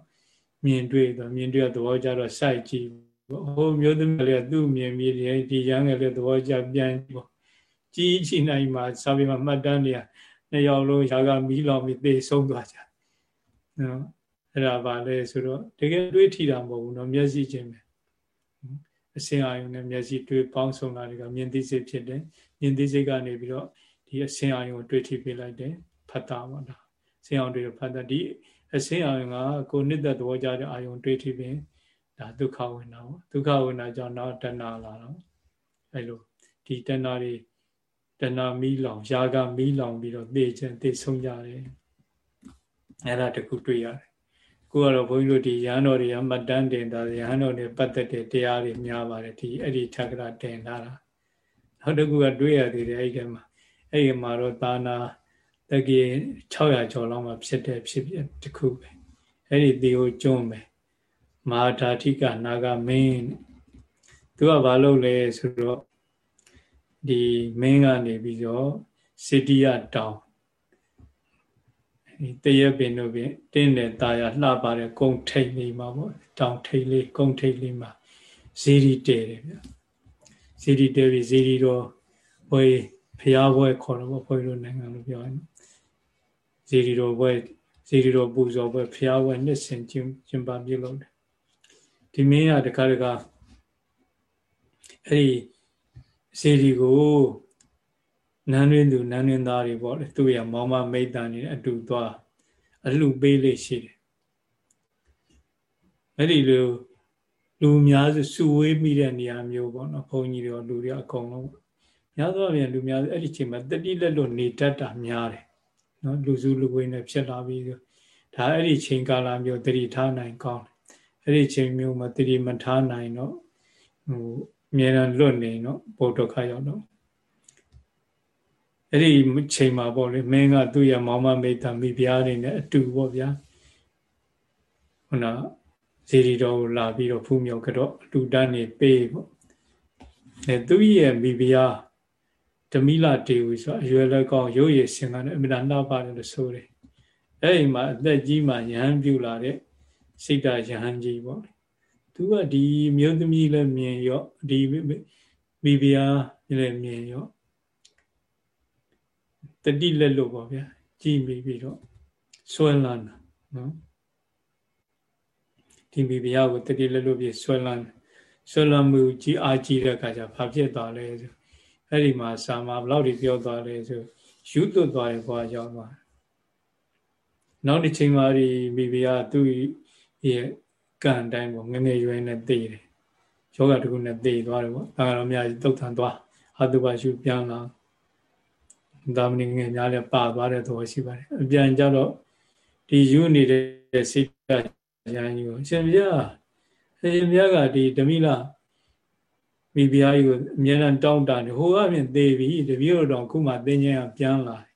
[SPEAKER 1] မြင်တွေ့တော့မြင်တွေ့တော့သဘောကျတော့စိုက်ကြည့်ဟိုမျိုးသမီးလေးကသူ့မြင်ပြီးဒီရန်ငယ်လေးသဘောကျပြန်ပေါ့ကြီးချီနိုင်မှာစာပေမှာမှတ်တမ်းတွေက နှစ်ယောက်လုံးရာကမီးလောင်ပြီးသေဆုံးသွားကြနော်အဲ့ဒါပါလဲဆိုတော့တကယ်တွေးထီတာမဟုတ်ဘူးနော်မျက်စိချင်းပဲအစင်အာယုန်နဲ့မျက်စိတွေးပေါင်းစုံတာတွေကမြင်သိစိတ်ဖြစ်တယ်မြင်သိစိတ်ကနေပြီးတော့ဒီအစင်အာယုန်တွေးထီပေးလိုက်တယ်ဖတ်တာပေါ့နော်စင်အောင်တွေဖတ်တာဒီအစင်အာယုန်ကကိုနှစ်သက်သဘောကြတဲ့အာယုန်တွေးထီပင်ဒါဒုက္ခဝိနာပေါ့ဒုက္ခဝိနာကြောင့်တော့တဏှာလာတော့အဲလိုဒီတဏှာတွေ တဏှာမီးလောင်ຢာကမီးလောင်ပြီးတော့သိခြင်းသိဆုံးကြတယ်အဲဒါတခုတွေ့ရတယ်ကိုကတော့ဘုန်းကြီးတို့ဒီရဟန်းတော်တွေအမတန်းတင်တာရဟန်းတော်တွေပတ်သက်တဲ့တရားတွေများပါတယ်ဒီအဲ့ဒီထက်ကရာတင်လာတာနောက်တစ်ခုကတွေ့ရသေးတယ်အဲ့ဒီမှာအဲ့ဒီမှာတော့သာနာတကယ်600ကျော်လောက်မှဖြစ်တဲ့ဖြစ်ဖြစ်တခုပဲအဲ့ဒီဒီကိုကျွန်းပဲမဟာဓာတိကနာဂမင်းသူကဘာလုပ်လဲဆိုတော့ ဒီမင်းကနေပြီးတော့စေတီယတောင်ဒီတရပင်တို့ပြင်တင်းတဲ့ตาရလှပါတဲ့ကုန်းထိတ်လေးမှာပေါ့တောင်ထိတ်လေးကုန်းထိတ်လေးမှာဇီရီတဲတယ်ဗျဇီရီတဲပြီးဇီရီတော့ဘွေဖျားဘွဲခေါ်တော့ဘွေတို့နိုင်ငံလို့ပြောရင်ဇီရီတော်ဘွဲဇီရီတော်ပူဇော်ဘွဲဖျားဘွဲနှစ်ဆင်ကျင်းကျင်းပပြုလုပ်တယ်ဒီမင်းကတခါတခါအဲ့ဒီ ဇီရီကိုနန်းရင်းသူနန်းရင်းသားတွေပေါ့လေသူ့ရဲ့မောင်မမိတ်တန်နေအတူသွားအလှပေးလေးရှိတယ်အဲ့ဒီလိုလူများစုစုဝေးမိတဲ့နေရာမျိုးပေါ့နော်ဘုန်းကြီးတွေလူတွေအကုန်လုံးများသောအားဖြင့်လူများအဲ့ဒီချိန်မှာတတိလက်လို့နေတတ်တာများတယ်နော်လူစုလူဝေးနဲ့ဖြစ်လာပြီးဒါအဲ့ဒီချိန်ကာလမျိုးတတိထားနိုင်ကောင်းတယ်အဲ့ဒီချိန်မျိုးမှာတတိမထားနိုင်တော့ဟို အများအားလွတ်နေတော့ဘုဒ္ဓခါရောက်တော့အဲ့ဒီချိန်မှာပေါ့လေမင်းကသူ့ရဲ့မောင်မမိတ်တာမိဖုရားတွေနဲ့အတူပေါ့ဗျာခုနဇေဒီတော်ကိုလာပြီးတော့ဖူးမြော်ကတော့အတူတန်းနေပေးပေါ့အဲသူ့ရဲ့မိဖုရားဓမိလာတေဝီဆိုအရွယ်လက်ကောင်းရုပ်ရည်စင်ကနေအမြဲတမ်းနှောက်ပါတယ်လို့ဆိုတယ်အဲ့ဒီမှာအသက်ကြီးမှယဟန်ပြုလာတဲ့စိတ်တယဟန်ကြီးပေါ့ သူကဒီမျိုးသမီးလည်းမြင်ရော့ဒီမိဖုရားလည်းမြင်ရော့တတိလက်လို့ပေါ့ဗျာကြည်မိပြီးတော့ဆွဲလန်းတာနော်ဒီမိဖုရားကိုတတိလက်လို့ပြီးဆွဲလန်းဆွဲလန်းမှုကြီးအားကြီးတဲ့အခါကျဘာဖြစ်သွားလဲဆိုအဲ့ဒီမှာစာမဘလောက်တွေပြောသွားလဲဆိုယူသွတ်သွားရဲ့ဘွားရောက်သွားနောက်တစ်ချိန်မှာဒီမိဖုရားသူ့ရဲ့ ကံတိုင်းပေါ့ငငယ်ရွယ်နဲ့သိတယ်ယောဂတခုနဲ့သိသွားတယ်ပေါ့ဒါကတော့အများကြီးတုတ်ထန်သွားအတုပါရှုပြန်လာဒါမဏိငယ်များလည်းပါသွားတဲ့သဘောရှိပါတယ်အပြန်ကြတော့ဒီယူနေတဲ့စိတ်ကရန်ကြီးကိုရှင်ပြအရှင်မြတ်ကဒီဓမိလာမိဖုရားကြီးကိုအမြဲတမ်းတောင်းတနေဟိုကပြင်သေးပြီတပည့်တော်ခုမှသင်ခြင်းကပြန်လာတယ်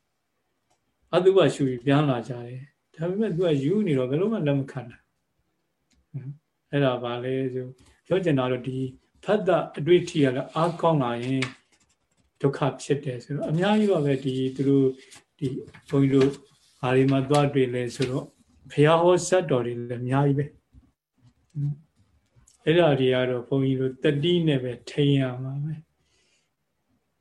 [SPEAKER 1] အတုပရှုပြီးပြန်လာကြတယ်ဒါပေမဲ့သူကယူနေတော့ဘယ်လိုမှလက်မခံနိုင် အဲ့ဒါပါလေဆိုပြောချင်တာတော့ဒီဖတ်တာအတွေ့အထိရလည်းအားကောင်းလာရင်ဒုက္ခဖြစ်တယ်ဆိုတော့အများကြီးပါပဲဒီသူတို့ဒီဘုန်းကြီးတို့ဘာတွေမှသွားတွေ့လဲဆိုတော့ဘုရားဟောစက်တော်တွေလည်းအများကြီးပဲအဲ့ဒါတွေကတော့ဘုန်းကြီးတို့တတိနဲ့ပဲထိန်ရမှာပဲ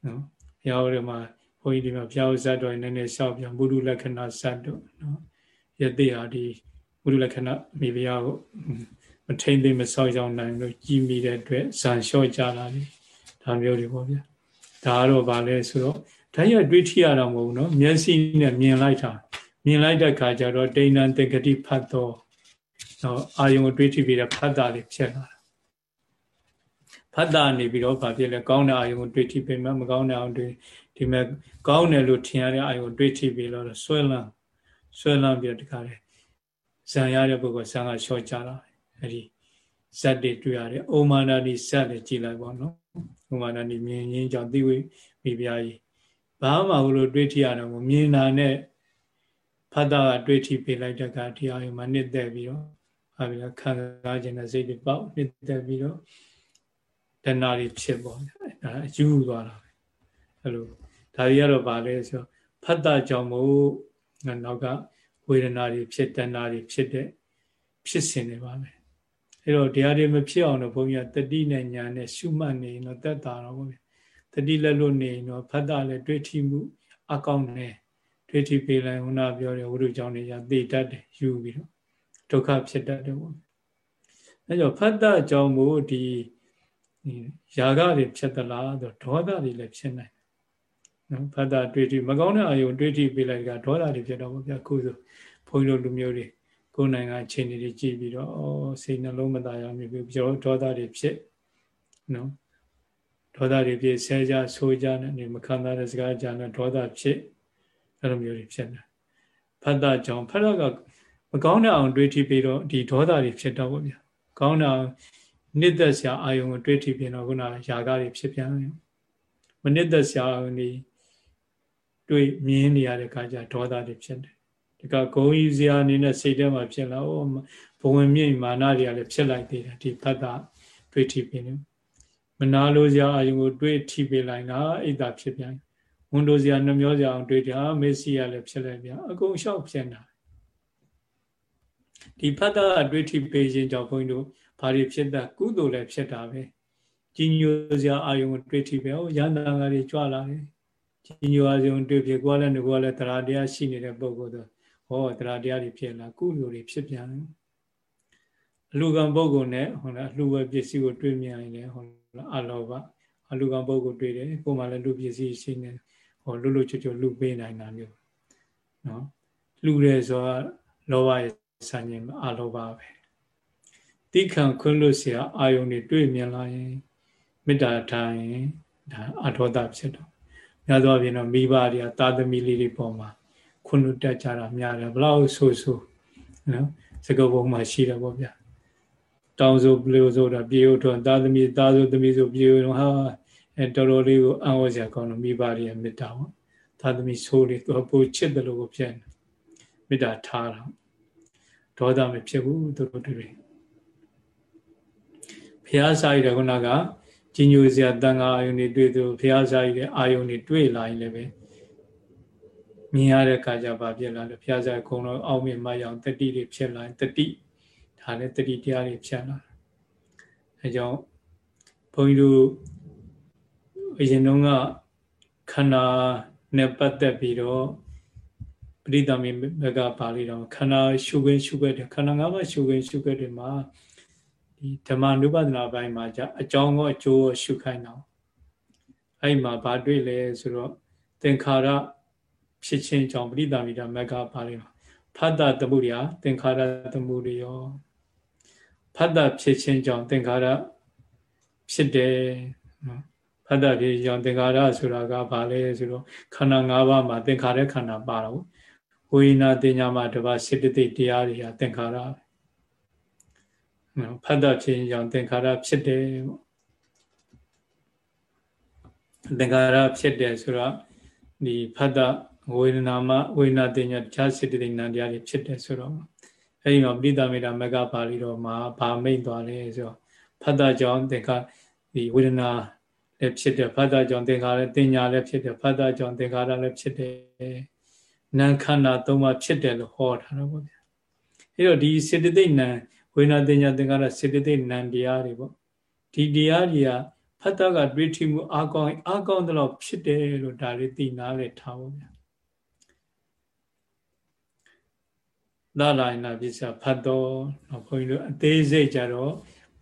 [SPEAKER 1] နော်ဘုရားဟောတွေမှာဘုန်းကြီးတွေမှာဘုရားဟောစက်တော်နည်းနည်းရှောက်ပြန်ဘုရုလက္ခဏာစက်တော်နော်ယတိဟာဒီ ဘုရုလက္ခဏာမိဘုရားကိုမထိန်သိမဆောက်ရောက်နိုင်လို့ကြီးမိတဲ့အတွက်ဇန်လျှော့ကြတာလေဒါမျိုးတွေပေါ့ဗျာဒါကတော့ဗာလဲဆိုတော့ဓာတ်ရတွေးထရတာမဟုတ်ဘူးနော်မျက်စိနဲ့မြင်လိုက်တာမြင်လိုက်တဲ့ခါကျတော့ဒိဏံတေဂတိဖတ်တော့နော်အာယုံကိုတွေးထပြီးတော့ဖတ်တာလေးဖြစ်လာတာဖတ်တာနေပြီးတော့ဗာဖြစ်လဲကောင်းတဲ့အာယုံကိုတွေးထပြီးမှမကောင်းတဲ့အာယုံတွေဒီမဲ့ကောင်းတယ်လို့ထင်ရတဲ့အာယုံကိုတွေးထပြီးတော့ဆွဲလန်းဆွဲလန်းပြီးတော့တခါလေ ဇံရတဲ့ပုဂ္ဂိုလ်ဇံကလျှော့ကြတာအဲ့ဒီဇတ်တွေတွေ့ရတယ်။အိုမာနာတိဇတ်လည်းကြည်လိုက်ပါတော့။အိုမာနာတိမြင်ရင်းကြောင့်သိဝိမိဖုရားကြီးဘာမှမလို့တွေးထရတော့မြင်တာနဲ့ဖတ်တာကတွေးထပေးလိုက်တဲ့ကတရားရုံမှာနှစ်သက်ပြီးတော့ဟာပြီးတော့ခံစားခြင်းနဲ့စိတ်တွေပေါက်နှစ်သက်ပြီးတော့တဏှာတွေဖြစ်ပေါ်တယ်။ဒါအယူသွားတာပဲ။အဲ့လိုဒါတွေကတော့ဗာလဲဆိုဖတ်တာကြောင့်မို့နောက်က ဝေဒနာတွေဖြစ်တဏှာတွေဖြစ်တဲ့ဖြစ်စဉ်တွေပါပဲအဲ့တော့တရားတွေမဖြစ်အောင်တော့ဘုန်းကြီးကတတိနဲ့ညာနဲ့ရှုမှတ်နေတော့တက်တာတော့ဘုန်းကြီးတတိလက်လို့နေတော့ဖတ်တာလည်းတွေးထိမှုအကောင်းနဲ့တွေးထိပေးလိုက်ခုနပြောတဲ့ဝိရုကြောင့်နေရသိတတ်တယ်ယူပြီးတော့ဒုက္ခဖြစ်တတ်တယ်ပေါ့အဲကြောင့်ဖတ်တာကြောင့်မို့ဒီယာဂတွေဖြစ်သလားဆိုဒေါသတွေလည်းဖြစ်နိုင်တယ် နော်ဖတ်တာတွေးထိမကောင်းတဲ့အာယုံတွေးထိပေးလိုက်ကဒေါသတွေဖြစ်တော့ဗျာခုဆိုဘုန်းကြီးတို့လူမျိုးတွေကိုယ်နိုင်ငံအခြေအနေတွေကြည့်ပြီးတော့စိတ်နှလုံးမသားရမြပြီးပြောဒေါသတွေဖြစ်နော်ဒေါသတွေဖြစ်ဆဲကြဆိုးကြနဲ့မခံစားတဲ့စကားကြနဲ့ဒေါသဖြစ်အဲ့လိုမျိုးတွေဖြစ်နေဖတ်တာကြောင့်ဖတ်တာကမကောင်းတဲ့အောင်တွေးထိပြီးတော့ဒီဒေါသတွေဖြစ်တော့ဗောဗျာကောင်းတာနှစ်သက်စရာအာယုံကိုတွေးထိပြီးတော့ခုနရာဂတွေဖြစ်ပြန်တယ်မနှစ်သက်စရာအာယုံတွေ တွေးမြင်နေရတဲ့အခါကျဒေါသတွေဖြစ်တယ်ဒီကဂုံကြီးစရာအနေနဲ့စိတ်ထဲမှာဖြစ်လာဩဘဝင်မြင့်မာနတွေကလည်းဖြစ်လိုက်သေးတယ်ဒီဖတ်တာတွေးထိပြီးနေမနာလိုစရာအယုံကိုတွေးထိပေးလိုက်တာအိတ်တာဖြစ်ပြန်ဝန်တိုစရာနှမျောစရာအောင်တွေးတာမေစီရလည်းဖြစ်လိုက်ပြန်အကုန်လျှောက်ဖြစ်နေတာဒီဖတ်တာတွေးထိပေးခြင်းကြောင့်ဘုန်းကြီးတို့ဘာတွေဖြစ်တာကုသိုလ်လည်းဖြစ်တာပဲကြီးညိုစရာအာယုံကိုတွေးထိပဲဩရန္တာငါတွေကြွလာတယ် ကြီးညိုအောင်တွေ့ဖြစ်ကိုယ်လည်းငကိုယ်လည်းတရားတရားရှိနေတဲ့ပုဂ္ဂိုလ်ဆိုဟောတရားတရားတွေဖြစ်လာကုလိုတွေဖြစ်ပြန်တယ်အလူကံပုဂ္ဂိုလ်နဲ့ဟောလားအလူဝပစ္စည်းကိုတွေ့မြင်ရင်လည်းဟောလားအလောဘအလူကံပုဂ္ဂိုလ်တွေ့တယ်ကိုယ်မှလည်းလူပစ္စည်းရှိနေဟောလွတ်လွတ်ချွတ်ချွတ်လူပေးနိုင်တာမျိုးနော်လူတယ်ဆိုတာလောဘရဲ့ဆန်ခြင်းအလောဘပဲတိခံခွင့်လို့ဆရာအာယုန်တွေတွေ့မြင်လာရင်မေတ္တာထားရင်ဒါအထောတာဖြစ်တော့ များသောအားဖြင့်တော့မိဘတွေကသာသမီလေးတွေပေါ်မှာခွန်းတက်ကြတာများတယ်ဘလောက်ဆိုဆိုနော်စကုပ်ဘုံမှာရှိတယ်ပေါ့ဗျာတောင်းဆိုပလို့ဆိုတာပြေဦးထွန်းသားသမီးသားဆိုသမီးဆိုပြေဦးဟာအဲတော်တော်လေးကိုအံ့ဩစရာကောင်းလို့မိဘတွေရဲ့မေတ္တာပေါ့သားသမီးဆိုးလေးသူပိုချစ်တယ်လို့ကိုဖြစ်နေမေတ္တာထားတာဒေါသမဖြစ်ဘူးသူတို့တွေဘုရားစာရတဲ့ခုနက ကြီးညိုစရာတန်ခါအာယုန်တွေတွေ့သူဘုရားစာရတဲ့အာယုန်တွေတွေ့လာရင်လည်းပဲမြင်ရတဲ့အခါကျဘာဖြစ်လာလဲဘုရားစာခုံတော့အောက်မြင်မရအောင်တတိတွေဖြစ်လာတတိဒါလည်းတတိတရားတွေဖြစ်လာအဲကြောင့်ဘုန်းကြီးတို့အရင်တုန်းကခန္ဓာနဲ့ပတ်သက်ပြီးတော့ပရိသမီဘက်ကပါဠိတော်ခန္ဓာရှုခွင့်ရှုခွင့်တယ်ခန္ဓာ၅ပါးရှုခွင့်ရှုခွင့်တွေမှာ ဒီဓမ္မနုပဒနာပိုင်းမှာじゃအကြောင်းကောအကျိုးရှုခိုင်းတော့အဲ့မှာဘာတွေ့လဲဆိုတော့သင်္ခါရဖြစ်ခြင်းကြောင့်ပရိသမီတာမကပါလိမ့်ဖတ်တာသမှုရာသင်္ခါရသမှုတွေရောဖတ်တာဖြစ်ခြင်းကြောင့်သင်္ခါရဖြစ်တယ်နော်ဖတ်တာဖြစ်ကြောင့်သင်္ခါရဆိုတာကဘာလဲဆိုတော့ခန္ဓာ၅ပါးမှာသင်္ခါရခန္ဓာပါတော့ဝိညာတင်ညာမှာတပါစေတသိက်တရားတွေဟာသင်္ခါရနော် ဖတ်တာဖြစ်ကြောင့်သင်္ခါရဖြစ်တယ်ပေါ့သင်္ခါရဖြစ်တယ်ဆိုတော့ဒီဖတ်တာဝေဒနာမှာဝေဒနာတင်ညာတခြားစေတသိက်နံတရားတွေဖြစ်တယ်ဆိုတော့အဲဒီမှာပိဋကမေတာမကပါဠိတော်မှာဗာမိတ်သွားတယ်ဆိုတော့ဖတ်တာကြောင့်သင်္ခါဒီဝေဒနာလည်းဖြစ်တယ်ဖတ်တာကြောင့်သင်္ခါရတင်ညာလည်းဖြစ်တယ်ဖတ်တာကြောင့်သင်္ခါရလည်းဖြစ်တယ်နာခန္ဓာသုံးပါးဖြစ်တယ်လို့ဟောထားတော့ဗောဗျာအဲတော့ဒီစေတသိက်နံ ဝေဒနာတင်ညာသင်္ခါရစေတသိက်နံတရားတွေဗောဒီတရားတွေကဖတ်တာကတွေးထိမှုအာကောင်းအာကောင်းတော့ဖြစ်တယ်လို့ဒါလေးသိနာလေထားဗောဗျာသလာယနာပစ္စဖတ်တော့ဘုန်းကြီးတို့အသေးစိတ်ကြတော့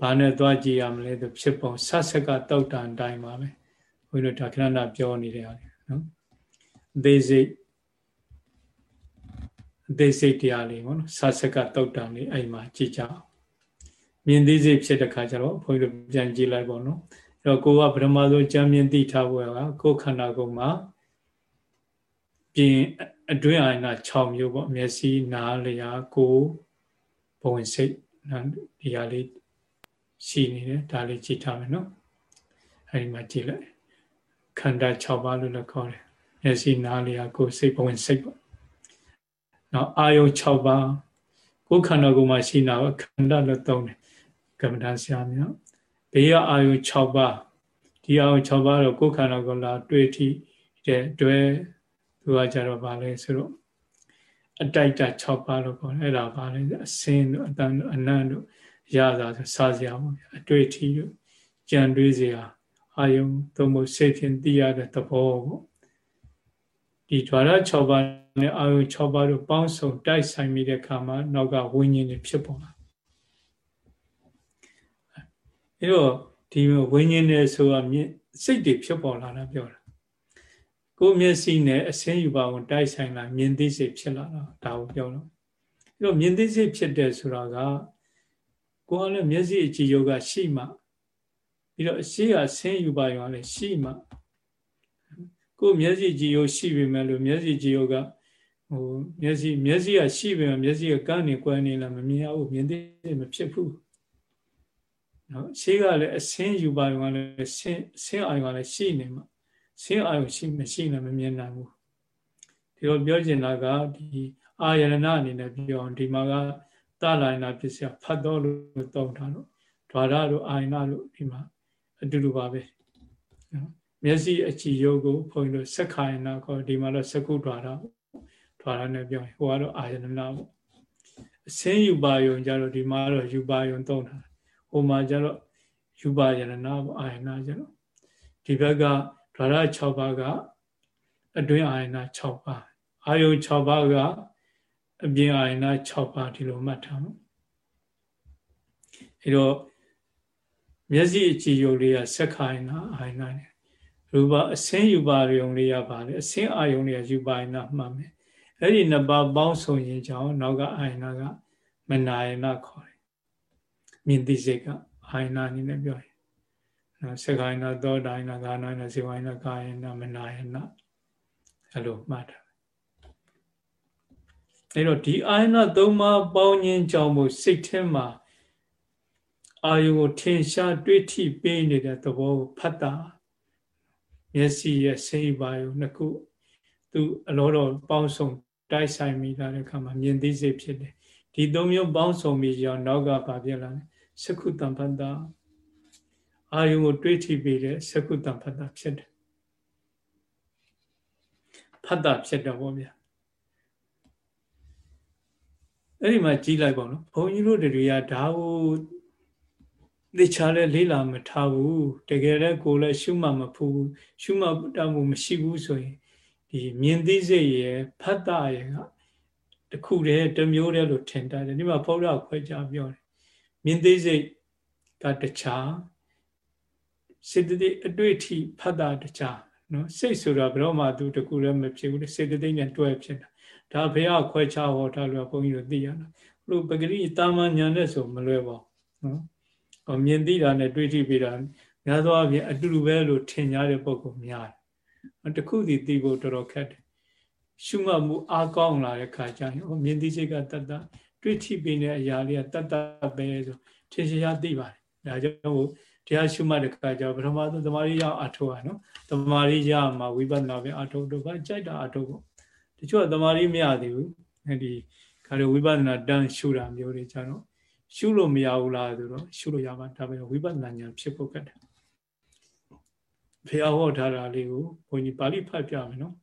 [SPEAKER 1] ဘာနဲ့သွားကြည့်ရမလဲဆိုဖြစ်ပုံဆတ်ဆက်ကတောက်တန်တိုင်းပါပဲဘုန်းကြီးတို့ဒါခဏနာပြောနေတဲ့ဟာနော်အသေးစိတ် အသေးစိတ်တရားလေးပေါ့နော်ဆတ်ဆက်ကတောက်တန်လေးအဲ့မှာကြည့်ကြအောင်မြင်သိစိတ်ဖြစ်တဲ့ခါကျတော့ဘုန်းကြီးတို့ပြန်ကြည့်လိုက်ပေါ့နော်အဲ့တော့ကိုကပထမဆုံးကြံမြင်သိထားဖို့ကကိုယ်ခန္ဓာကိုယ်မှာပြင်အတွင်းအာရဏ6မျိုးပေါ့မျက်စိနားလျာကိုယ်ဘဝင်စိတ်ဒီဟာလေးရှိနေတယ်ဒါလေးကြည့်ထားမယ်နော်အဲဒီမှာကြည့်လိုက်ခန္ဓာ6ပါးလို့လည်းခေါ်တယ်မျက်စိနားလျာကိုယ်စိတ်ဘဝင်စိတ်ပေါ့ နောက်အာယု6ပါးကိုယ်ခန္ဓာကိုယ်မှာရှိနေတာခန္ဓာလို့သုံးတယ်ကမ္မဋ္ဌာန်းဆရာများဘေးကအာယု6ပါးဒီအာယု6ပါးတော့ကိုယ်ခန္ဓာကိုယ်လာတွေ့ထိတဲ့တွဲသူကကြတော့ဗာလဲဆိုတော့အတိုက်တာ6ပါးလို့ခေါ်တယ်အဲ့ဒါဗာလဲအစင်းတို့အတန်တို့အနံ့တို့ရတာဆိုစားစရာပေါ့အတွေ့အထိတို့ကြံတွေးစရာအာယုံသို့မဟုတ်စိတ်ဖြင့်သိရတဲ့သဘောပေါ့ ဒီ द्वार 6ပါးနဲ့အာယုံ6ပါးတို့ပေါင်းစုံတိုက်ဆိုင်မိတဲ့အခါမှာနောက်ကဝိညာဉ်တွေဖြစ်ပေါ်လာအဲတော့ဒီဝိညာဉ်တွေဆိုတာစိတ်တွေဖြစ်ပေါ်လာတာပြောတာကိုယ်မျက်စိနဲ့အစင်းယူပါဝင်တိုက်ဆိုင်လာမြင်သိစိတ်ဖြစ်လာတာဒါကိုပြောတော့အဲတော့မြင်သိစိတ်ဖြစ်တယ်ဆိုတာကကိုယ်ကလည်းမျက်စိအကြည့်ယောဂရှိမှပြီးတော့အရှိကဆင်းယူပါရောလည်းရှိမှ ကိုယ်မျက်စိကြည့်ယောရှိပြီမဲ့လို့မျက်စိကြည့်ယောကဟိုမျက်စိမျက်စိကရှိပြီမဲ့မျက်စိကကန်းနေကွယ်နေလားမမြင်ရဘူးမြင်သိမဖြစ်ဘူးနော်ရှိကလည်းအဆင်းယူပါရောလည်းဆင်းဆင်းအာရုံလည်းရှိနေမှာဆင်းအာရုံရှိမရှိလည်းမမြင်နိုင်ဘူးဒီလိုပြောချင်တာကဒီအာယရဏအနေနဲ့ပြောဒီမှာကတလာယနာပစ္စယဖတ်တော်လို့တောင်းထားတော့ဓာရတို့အာယနာတို့ဒီမှာအတူတူပါပဲနော် မျက်စိအကြည်ယုတ်ကိုဘုန်းကြီးတို့စက္ခာယနာခေါ်ဒီမှာတော့စကုဓာရဓာရနဲ့ပြောရင်ဟိုကတော့အာယနာပေါ့အစင်းယူပါယုံကြတော့ဒီမှာတော့ယူပါယုံတောင်းထားဟိုမှာကျတော့ယူပါယနာပေါ့အာယနာကျတော့ဒီဘက်ကဓာရ6ပါးကအတွင်းအာယနာ6ပါးအာယုံ6ပါးကအပြင်အာယနာ6ပါးဒီလိုမှတ်ထားနော်အဲတော့မျက်စိအကြည့်ယုတ်လေးကစက္ခိုင်နာအာယနာနဲ့ ရူပအစင်းယူပါယုံလေးရပါလေအစင်းအာယုံလေးကယူပါယနာမှတ်မယ်အဲ့ဒီနှစ်ပါးပေါင်းစုံရင်ကြောင့်နောက်ကအာယနာကမနာယနာခေါ်တယ်မြင်သိစိတ်ကအာယနာအနေနဲ့ပြောရင်နော်စက္ခိုင်နာသောတာယနာဂါနာယနာဇေဝယနာကာယနာမနာယနာအဲ့လိုမှတ်တာအဲ့တော့ဒီအာယနာသုံးပါးပေါင်းခြင်းကြောင့်မို့စိတ်ထဲမှာအာယုကိုထင်ရှားတွေ့ထိပေးနေတဲ့သဘောကိုဖတ်တာ မျက်စိရဲ့စိတ်ပါယုနှစ်ခုသူအလောတော်ပေါင်းစုံတိုက်ဆိုင်မိလာတဲ့အခါမှာမြင်သိစိတ်ဖြစ်တယ်ဒီသုံးမျိုးပေါင်းစုံပြီးကြောင့်နောက်ကပါပြလာတယ်စကုတံဖတ်တာအာယုကိုတွေးထိပေးတဲ့စကုတံဖတ်တာဖြစ်တယ်ဖတ်တာဖြစ်တော့ဗောဗျာအဲ့ဒီမှာကြီးလိုက်ပါတော့ဘုန်းကြီးတို့တွေကဒါကို သိချာလဲလေးလာမထားဘူးတကယ်လည်းကိုယ်လည်းရှုမှတ်မဖူးရှုမှတ်တမှုမရှိဘူးဆိုရင်ဒီမြင်သိစိတ်ရဲ့ဖတ်တာရဲ့ကတခုတည်းတစ်မျိုးတည်းလို့ထင်တတ်တယ်ဒီမှာဘုရားခွဲခြားပြောတယ်မြင်သိစိတ်ကတခြားစေတသိက်အတွေ့အထိဖတ်တာတခြားနော်စိတ်ဆိုတာဘယ်တော့မှသူတခုလည်းမဖြစ်ဘူးစေတသိက်နဲ့တွဲဖြစ်တာဒါဘုရားခွဲခြားဟောထားလို့ဘုန်းကြီးတို့သိရတာဘုလိုပဂရိတာမညာနဲ့ဆိုမလွယ်ပါဘူးနော် မြင်သိတာနဲ့တွေးထိပြီးတာများသောအားဖြင့်အတူတူပဲလို့ထင်ကြတဲ့ပုံကများတယ်တခုစီသိဖို့တော်တော်ခက်တယ်ရှုမှတ်မှုအားကောင်းလာတဲ့ခါကျရင်မြင်သိစိတ်ကတတ်တတွေးထိပြီးတဲ့အရာလေးကတတ်တပဲဆိုထင်ရှားသိပါတယ်ဒါကြောင့်တရားရှုမှတ်တဲ့ခါကျပထမဆုံးသမာဓိရအထောက်ရနော်သမာဓိရမှာဝိပဿနာပဲအထောက်တော့ကကြိုက်တာအထောက်ပေါ့တချို့ကသမာဓိမရသေးဘူးအဲဒီခါရဝိပဿနာတန်းရှုတာမျိုးတွေကြတော့ ရှုလို့မရဘူးလားဆိုတော့ရှုလို့ရပါဒါပေမဲ့ဝိပဿနာဉာဏ်ဖြစ်ဖို့ကတ်တယ်ဖះဟောထားတာလေးကိုဘုန်းကြီးပါဠိဖတ်ပြမယ်နော်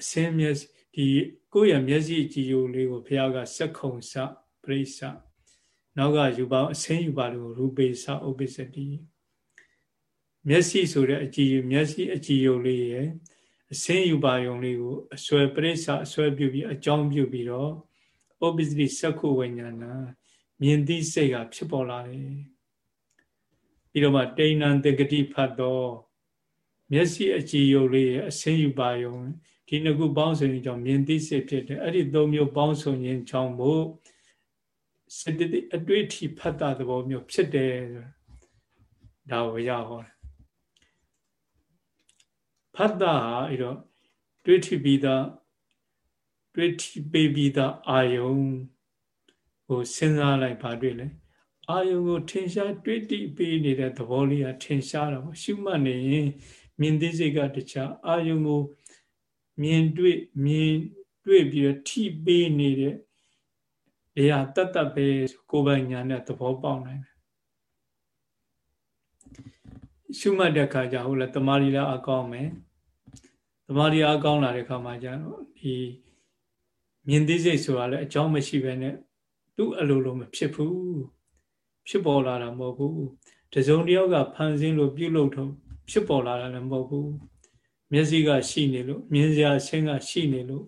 [SPEAKER 1] အစင်းမျက်ဒီကိုယ့်ရဲ့မျက်စိကြည်ယိုလေးကိုဘုရားကစက်ခုံစပရိစ္ဆနောက်ကယူပါအစင်းယူပါလို့ရူပေစဥပ္ပစ္စတိမျက်စိဆိုတဲ့အကြည်မျက်စိအကြည်ယိုလေးရဲ့အစင်းယူပါယုံလေးကိုအစွဲပရိစ္ဆအစွဲပြုပြီးအကြောင်းပြုပြီးတော့ ဩပစ္စတိစက္ခုဝိညာဏမြင်သိစိတ်ကဖြစ်ပေါ်လာတယ်ပြီးတော့မှတိဏ္ဏတဂတိဖတ်တော့မျက်စိအကြည်ယုတ်လေးရဲ့အစင်းယူပါယုံဒီနှစ်ခုပေါင်းဆိုရင်ကြောင့်မြင်သိစိတ်ဖြစ်တယ်အဲ့ဒီသုံးမျိုးပေါင်းဆိုရင်ကြောင့်မို့စတတိအတွေ့အထိဖတ်တာသဘောမျိုးဖြစ်တယ်ဒါကိုရဟောတယ်ဖတ်တာဟာအဲ့တော့တွေ့ထိပြီးသား တွေ့ထိပေးပြီးသားအာယုံကိုစဉ်းစားလိုက်ပါတွေ့လေအာယုံကိုထင်ရှားတွေ့တိပေးနေတဲ့သဘောလေးကထင်ရှားတာပေါ့ရှုမှတ်နေရင်မြင်သိစိတ်ကတခြားအာယုံကိုမြင်တွေ့မြင်တွေ့ပြီးတော့ထိပေးနေတဲ့အရာတတ်တတ်ပဲကိုယ်ပိုင်ညာနဲ့သဘောပေါက်နိုင်တယ်ရှုမှတ်တဲ့အခါကျဟုတ်လားတမာရီလားအကောင်းမယ်တမာရီအကောင်းလာတဲ့အခါမှာကျတော့ဒီ မြင်သိစိတ်ဆိုတာလည်းအကြောင်းမရှိဘဲနဲ့သူ့အလိုလိုမဖြစ်ဘူးဖြစ်ပေါ်လာတာမဟုတ်ဘူးတစုံတယောက်ကဖန်ဆင်းလို့ပြုလုပ်တော့ဖြစ်ပေါ်လာတာလည်းမဟုတ်ဘူးမျက်စိကရှိနေလို့မြင်စရာဆင်းကရှိနေလို့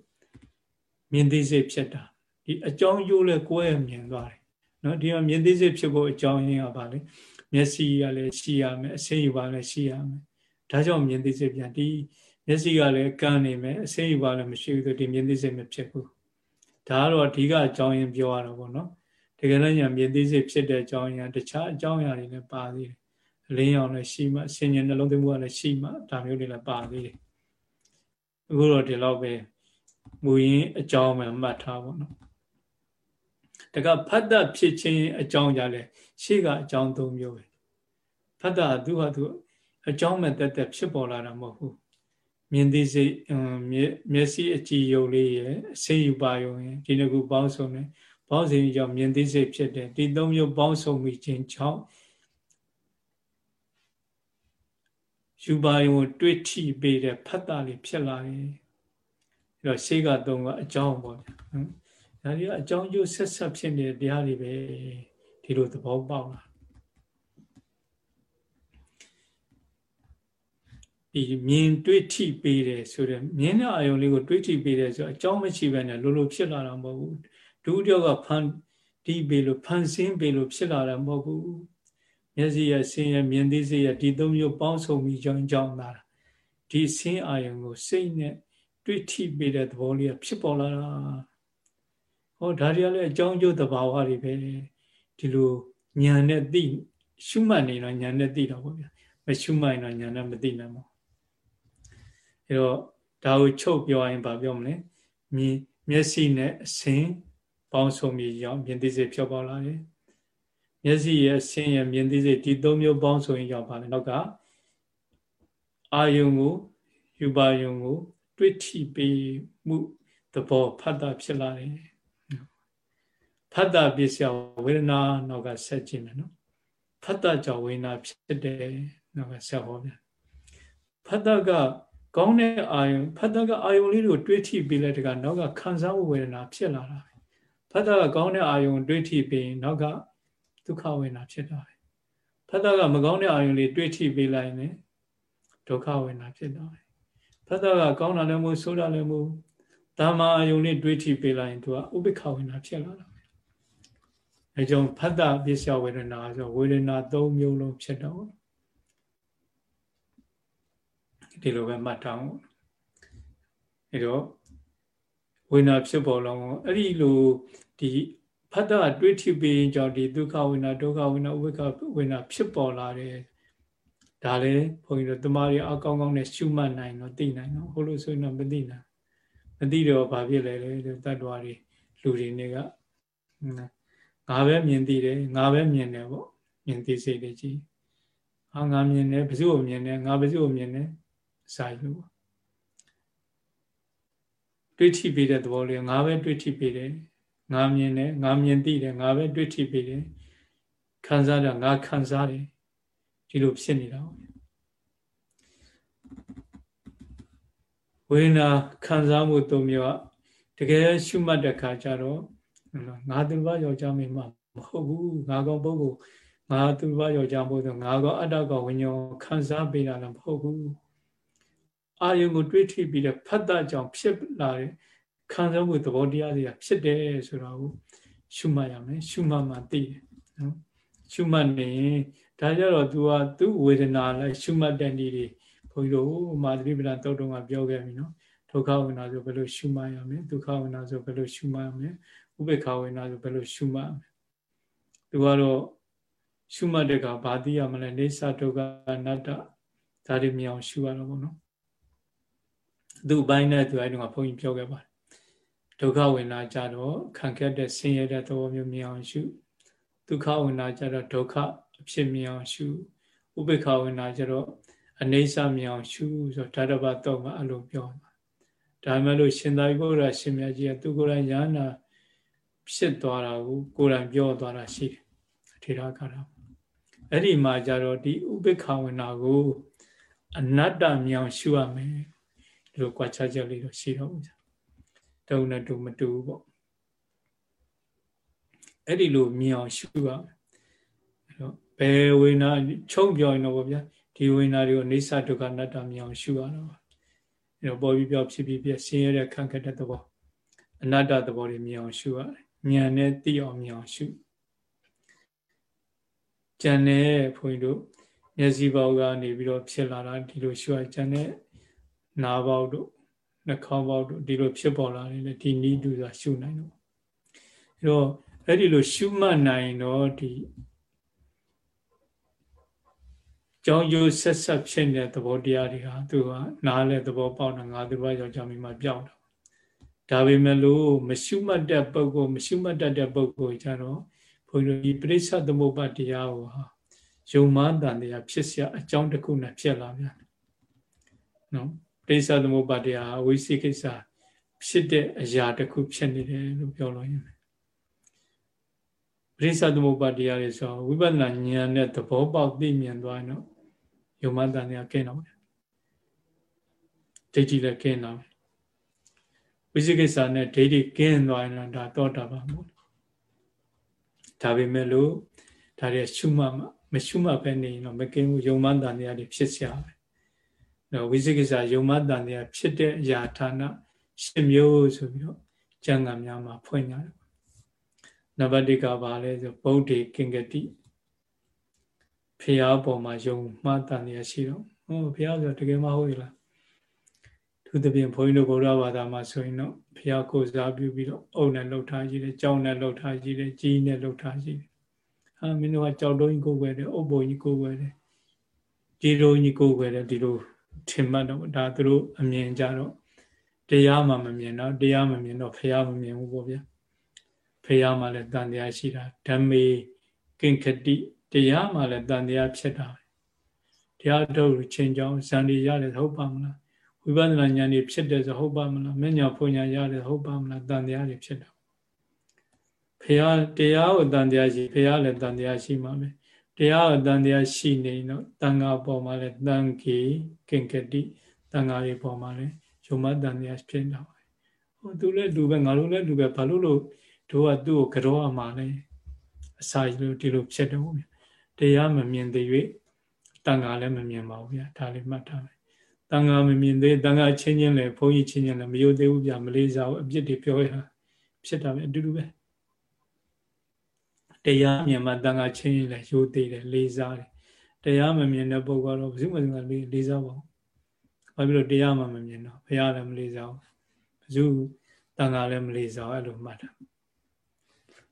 [SPEAKER 1] မြင်သိစိတ်ဖြစ်တာဒီအကြောင်းကျိုးလဲကိုယ်ရမြင်သွားတယ်နော်ဒီမှာမြင်သိစိတ်ဖြစ်ဖို့အကြောင်းရင်းကပါလေမျက်စိကလည်းရှိရမယ်အဆင်းယူပါလည်းရှိရမယ်ဒါကြောင့်မြင်သိစိတ်ပြန်ဒီမျက်စိကလည်းကန်းနေမယ်အဆင်းယူပါလည်းမရှိဘူးဆိုဒီမြင်သိစိတ်မဖြစ်ဘူး ဒါကတော့အဓိကအကြောင်းရင်းပြောရတာပေါ့နော်တကယ်လည်းညာမြင်သိစိတ်ဖြစ်တဲ့အကြောင်းရင်းတခြားအကြောင်းအရာတွေလည်းပါသေးတယ်အလင်းရောင်လည်းရှိမှဆင်ញံနှလုံးသွင်းမှုကလည်းရှိမှဒါမျိုးတွေလည်းပါသေးတယ်အခုတော့ဒီလောက်ပဲမူရင်းအကြောင်းမှမှတ်ထားပါတော့တကဖတ်တဖြစ်ခြင်းအကြောင်းကြလဲရှေ့ကအကြောင်း၃မျိုးပဲဖတ်တသူဟာသူအကြောင်းမဲ့တက်တက်ဖြစ်ပေါ်လာတာမဟုတ်ဘူး မြင်သိစိတ်မျက်စိအကြည့်ယုံလေးရဲ့အစိယူပါယုံရဲ့ဒီနှစ်ခုပေါင်းစုံတယ်ပေါင်းစုံကြောင့်မြင်သိစိတ်ဖြစ်တယ်ဒီသုံးမျိုးပေါင်းစုံမိခြင်းကြောင့်ယူပါယုံတွေ့ထိပေးတဲ့ဖတ်တာလေးဖြစ်လာတယ်အဲတော့ရှေ့ကသုံးကအကြောင်းပေါ့ဗျာဒါတွေကအကြောင်းကျိုးဆက်ဆက်ဖြစ်နေတဲ့တရားတွေပဲဒီလိုသဘောပေါက်လာ ဒီမြင်တွေ့ထိပေးတယ်ဆိုတော့မြင်တဲ့အာယုံလေးကိုတွေ့ထိပေးတယ်ဆိုတော့အကြောင်းမရှိဘဲနဲ့လိုလိုဖြစ်လာတာမဟုတ်ဘူးဒုတိယကဖန်ဒီပေးလို့ဖန်ဆင်းပေးလို့ဖြစ်လာတာမဟုတ်ဘူးမျက်စိရဆင်းရမြင်သိစိရဒီသုံးမျိုးပေါင်းစုံပြီးကြောင်းကြောင်းလာတာဒီဆင်းအာယုံကိုစိတ်နဲ့တွေ့ထိပေးတဲ့သဘောလေးကဖြစ်ပေါ်လာတာဟောဒါတွေကလည်းအကြောင်းကျိုးသဘာဝတွေပဲဒီလိုညာနဲ့သိရှုမှတ်နေတော့ညာနဲ့သိတော့ဗောဗျာမရှုမှတ်ရင်တော့ညာနဲ့မသိနိုင်ဘူး အဲတော့ဒါကိုချုပ်ပြောရင်ဗာပြောမလဲမြင်မျက်စိနဲ့အစင်ပေါင်းစုံပြီးရောက်မြင်သိစိတ်ဖြောက်ပေါလာတယ်မျက်စိရဲ့အစင်ရဲ့မြင်သိစိတ်ဒီသုံးမျိုးပေါင်းစုံရင်ရောက်ပါလေနောက်ကအာယုံကိုယူပါယုံကိုတွေ့ထိပေးမှုသဘောဖတ်တာဖြစ်လာတယ်ဖတ်တာပစ္စယဝေဒနာနောက်ကဆက်ကြည့်မယ်နော်ဖတ်တာကြောင့်ဝေဒနာဖြစ်တယ်နောက်ကဆက်ဟောပြန်ဖတ်တာက ကောင်းတဲ့အာယုံဖတ်တာကအာယုံလေးကိုတွေးထိပြီးလဲတကနောက်ကခံစားဝေဒနာဖြစ်လာတာပဲဖတ်တာကကောင်းတဲ့အာယုံတွေးထိပြီးနောက်ကဒုက္ခဝေဒနာဖြစ်တာပဲဖတ်တာကမကောင်းတဲ့အာယုံလေးတွေးထိပြီးလိုက်ရင်ဒုက္ခဝေဒနာဖြစ်တာပဲဖတ်တာကကောင်းတာလည်းမဟုတ်ဆိုးတာလည်းမဟုတ်ဓမ္မအာယုံလေးတွေးထိပေးလိုက်ရင်သူကဥပိ္ပခဝေဒနာဖြစ်လာတာပဲအဲကြောင့်ဖတ်တာပစ္စယဝေဒနာဆိုဝေဒနာ၃မျိုးလုံးဖြစ်တော့ ဒီလိုပဲမှတ်ထားအောင်အဲတော့ဝေဒနာဖြစ်ပေါ်လောင်းအဲ့ဒီလိုဒီဖတ်တာတွေးထိပေးကြောင့်ဒီဒုက္ခဝေဒနာဒုက္ခဝေဒနာဥပ္ပခဝေဒနာဖြစ်ပေါ်လာတယ်ဒါလည်းဘုန်းကြီးတို့တမားရီအကောင်းကောင်းနဲ့ရှုမှတ်နိုင်တော့သိနိုင်တော့ဟိုလိုဆိုရင်တော့မသိနိုင်မသိတော့ဘာဖြစ်လဲလေတတ္တဝါတွေလူတွေနေကငါပဲမြင်သိတယ်ငါပဲမြင်တယ်ပေါ့မြင်သိစိတ်တွေကြီးဟာငါမြင်တယ်ဘယ်သူ့ကိုမြင်တယ်ငါဘယ်သူ့ကိုမြင်တယ် စာယူတွေ့ထိပေးတဲ့သဘောလေးငါပဲတွေ့ထိပေးတယ်ငါမြင်တယ်ငါမြင်သိတယ်ငါပဲတွေ့ထိပေးတယ်ခံစားတာငါခံစားတယ်ဒီလိုဖြစ်နေတာဝေဒနာခံစားမှုသုံးမျိုးကတကယ်ရှုမှတ်တဲ့ခါကျတော့ငါသူဘာယောက်ျားမင်းမမဟုတ်ဘူးငါကောင်ပုဂ္ဂိုလ်ငါသူဘာယောက်ျားမို့ဆိုငါကောင်အတ္တကောင်ဝိညာဉ်ခံစားပေးတာလည်းမဟုတ်ဘူး အာယုံကိုတွေးထိပြီးတော့ဖတ်တာကြောင့်ဖြစ်လာတဲ့ခံစားမှုသဘောတရားတွေကဖြစ်တယ်ဆိုတော့ရှုမှတ်ရမယ်ရှုမှတ်မှသိတယ်နော်ရှုမှတ်နေဒါကြတော့ तू ကသူ့ဝေဒနာလိုက်ရှုမှတ်တဲ့နည်းတွေဘုန်းကြီးတို့မာသရိပဒတုတ်တုံးကပြောခဲ့ပြီနော်ဒုက္ခဝေဒနာဆိုဘယ်လိုရှုမှတ်ရမလဲဒုက္ခဝေဒနာဆိုဘယ်လိုရှုမှတ်ရမလဲဥပေက္ခဝေဒနာဆိုဘယ်လိုရှုမှတ်ရမလဲသူကတော့ရှုမှတ်တဲ့ကဘာသိရမလဲနေသဒုက္ခအနတ္တဒါတွေမြင်အောင်ရှုရတော့ဘောနော် သူ့ဘိုင်းနဲ့သူအဲ့တုန်းကဘုန်းကြီးပြောခဲ့ပါတယ်ဒုက္ခဝေဒနာကြတော့ခံခဲ့တဲ့ဆင်းရဲတဲ့သဘောမျိုးမြင်အောင်ရှုဒုက္ခဝေဒနာကြတော့ဒုက္ခအဖြစ်မြင်အောင်ရှုဥပေက္ခဝေဒနာကြတော့အနေဆမြင်အောင်ရှုဆိုဓာတပတ်တော့မှအဲ့လိုပြောမှာဒါမှမဟုတ်ရှင်သာရိပုတ္တရာရှင်မြတ်ကြီးကသူကိုယ်တိုင်ညာနာဖြစ်သွားတာကိုကိုယ်တိုင်ပြောသွားတာရှိတယ်အထေရကာရအဲ့ဒီမှာကြတော့ဒီဥပေက္ခဝေဒနာကိုအနတ္တမြင်အောင်ရှုရမယ်ဒီ လိုကြွားချချက်လေးတော့ရှိတော့ဘူးတုံနဲ့တူမတူဘူးပေါ့အဲ့ဒီလိုမြင်အောင်ရှုရမယ်အဲ့တော့ဘယ်ဝေနာချုံပြောရင်တော့ဗျာဒီဝေနာတွေကိုနေသဒုက္ခအနတ္တမြင်အောင်ရှုရတော့အဲ့တော့ပေါ်ပြီးပြောဖြစ်ပြီးပြဆင်းရဲတဲ့ခံခက်တဲ့သဘောအနတ္တသဘောတွေမြင်အောင်ရှုရတယ်ဉာဏ်နဲ့သိအောင်မြင်အောင်ရှုဉာဏ်နဲ့ဘုန်းကြီးတို့မျက်စိပေါက်ကနေပြီးတော့ဖြစ်လာတာဒီလိုရှုရဉာဏ်နဲ့ နားပေါက်တို့နှာခေါင်းပေါက်တို့ဒီလိုဖြစ်ပေါ်လာတယ်လေဒီနီးတူစွာရှုနိုင်တော့အဲတော့အဲ့ဒီလိုရှုမှတ်နိုင်တော့ဒီကြောင်းကျိုးဆက်ဆက်ဖြစ်နေတဲ့သဘောတရားတွေဟာသူကနားလဲသဘောပေါက်တာငါသူကယောက်ျားမိန်းမပြောက်တာဒါပေမဲ့လို့မရှုမှတ်တဲ့ပုဂ္ဂိုလ်မရှုမှတ်တတ်တဲ့ပုဂ္ဂိုလ်ကြတော့ဘုန်းကြီးဒီပရိစ္ဆသမုပ္ပါတရားကိုဟာယုံမှန်တန်တရားဖြစ်เสียအကြောင်းတစ်ခုနဲ့ဖြစ်လာပြန်နော် ပိဿသမုပ္ပါဒရာဝိသိကိစ္စဖြစ်တဲ့အရာတစ်ခုဖြစ်နေတယ်လို့ပြောလို့ရတယ်ပရိစ္ဆသမုပ္ပါဒရာလေဆိုဝိပဿနာဉာဏ်နဲ့သဘောပေါက်သိမြင်သွားရင်တော့ယုံမှန်တန်တရားကင်းတော့တယ်ဒိဋ္ဌိလည်းကင်းတော့ဝိသိကိစ္စနဲ့ဒိဋ္ဌိကင်းသွားရင်တော့ဒါသောတာပန်ပေါ့ဒါပေမဲ့လို့ဒါတွေရှုမှမရှုမှပဲနေရင်တော့မကင်းဘူးယုံမှန်တန်တရားတွေဖြစ်စရာပဲ နော်ဝိသိကိစ္စယုံမတန်တရားဖြစ်တဲ့အရာဌာနရှင်းမျိုးဆိုပြီးတော့ကျမ်းဂန်များမှာဖွင့်ကြတယ်နံပါတ်1ကဘာလဲဆိုဗုဒ္ဓေကင်္ဂတိဖះပေါ်မှာယုံမှတန်တရားရှိတော့ဟောဖះဆိုတကယ်မဟုတ်လားသူတပြင်ဘုန်းကြီးတို့ဗုဒ္ဓဘာသာမှာဆိုရင်တော့ဖះကိုစားပြုပြီးတော့အုပ်နဲ့လှုပ်ထားရှိတယ်ကြောင်းနဲ့လှုပ်ထားရှိတယ်ကြီးနဲ့လှုပ်ထားရှိတယ်ဟာမင်းတို့ကကြောက်တုံးကြီးကိုယ်ွယ်တယ်အုပ်ပုံကြီးကိုယ်ွယ်တယ်ကြီးတုံးကြီးကိုယ်ွယ်တယ်ဒီလို ထင်မှတ်တော့ဒါသူတို့အမြင်ကြတော့တရားမှမမြင်တော့တရားမမြင်တော့ဖះမမြင်ဘူးပေါ့ဗျာဖះမှလည်းတန်တရားရှိတာဓမ္မေကင်္ခတိတရားမှလည်းတန်တရားဖြစ်တာပဲတရားထုတ်ချင်းကြောင်းဇန်ဒီရတယ်ဟုတ်ပါမလားဝိပဿနာဉာဏ်တွေဖြစ်တယ်ဆိုဟုတ်ပါမလားမညာဖွညာရတယ်ဟုတ်ပါမလားတန်တရားတွေဖြစ်တာဖះတရားကိုတန်တရားရှိဖះလည်းတန်တရားရှိမှာပဲ တရားအတန်တရားရှိနေတော့တန်ခါပေါ်မှာလည်းတန်ကေကင်ကတိတန်ခါတွေပေါ်မှာလည်းယုံမတန်တရားဖြစ်နေတာပါဟိုသူလည်းလူပဲငါတို့လည်းလူပဲဘာလို့လို့တို့ကသူ့ကိုကြောအမှာလဲအစာကြီးလို့ဒီလိုဖြစ်တယ်ဟုတ်ဗျတရားမမြင်သေး၍တန်ခါလည်းမမြင်ပါဘူးဗျဒါလေးမှတ်ထားမယ်တန်ခါမမြင်သေးတန်ခါချင်းချင်းလည်းဘုန်းကြီးချင်းချင်းလည်းမယုံသေးဘူးဗျမလေးစားဘူးအပြစ်တွေပြောရတာဖြစ်တာပဲအတူတူပဲ တရားမြင်မှတန်ခါချင်းရင်လည်းရိုးသေးတယ်လေးစားတယ်တရားမမြင်တဲ့ပုဂ္ဂိုလ်ကတော့ဘယ်သူမှလေးလေးစားပါဘူးဘာဖြစ်လို့တရားမှမမြင်တော့ဘုရားလည်းမလေးစားဘူးဘယ်သူတန်ခါလည်းမလေးစားအဲ့လိုမှတ်တာ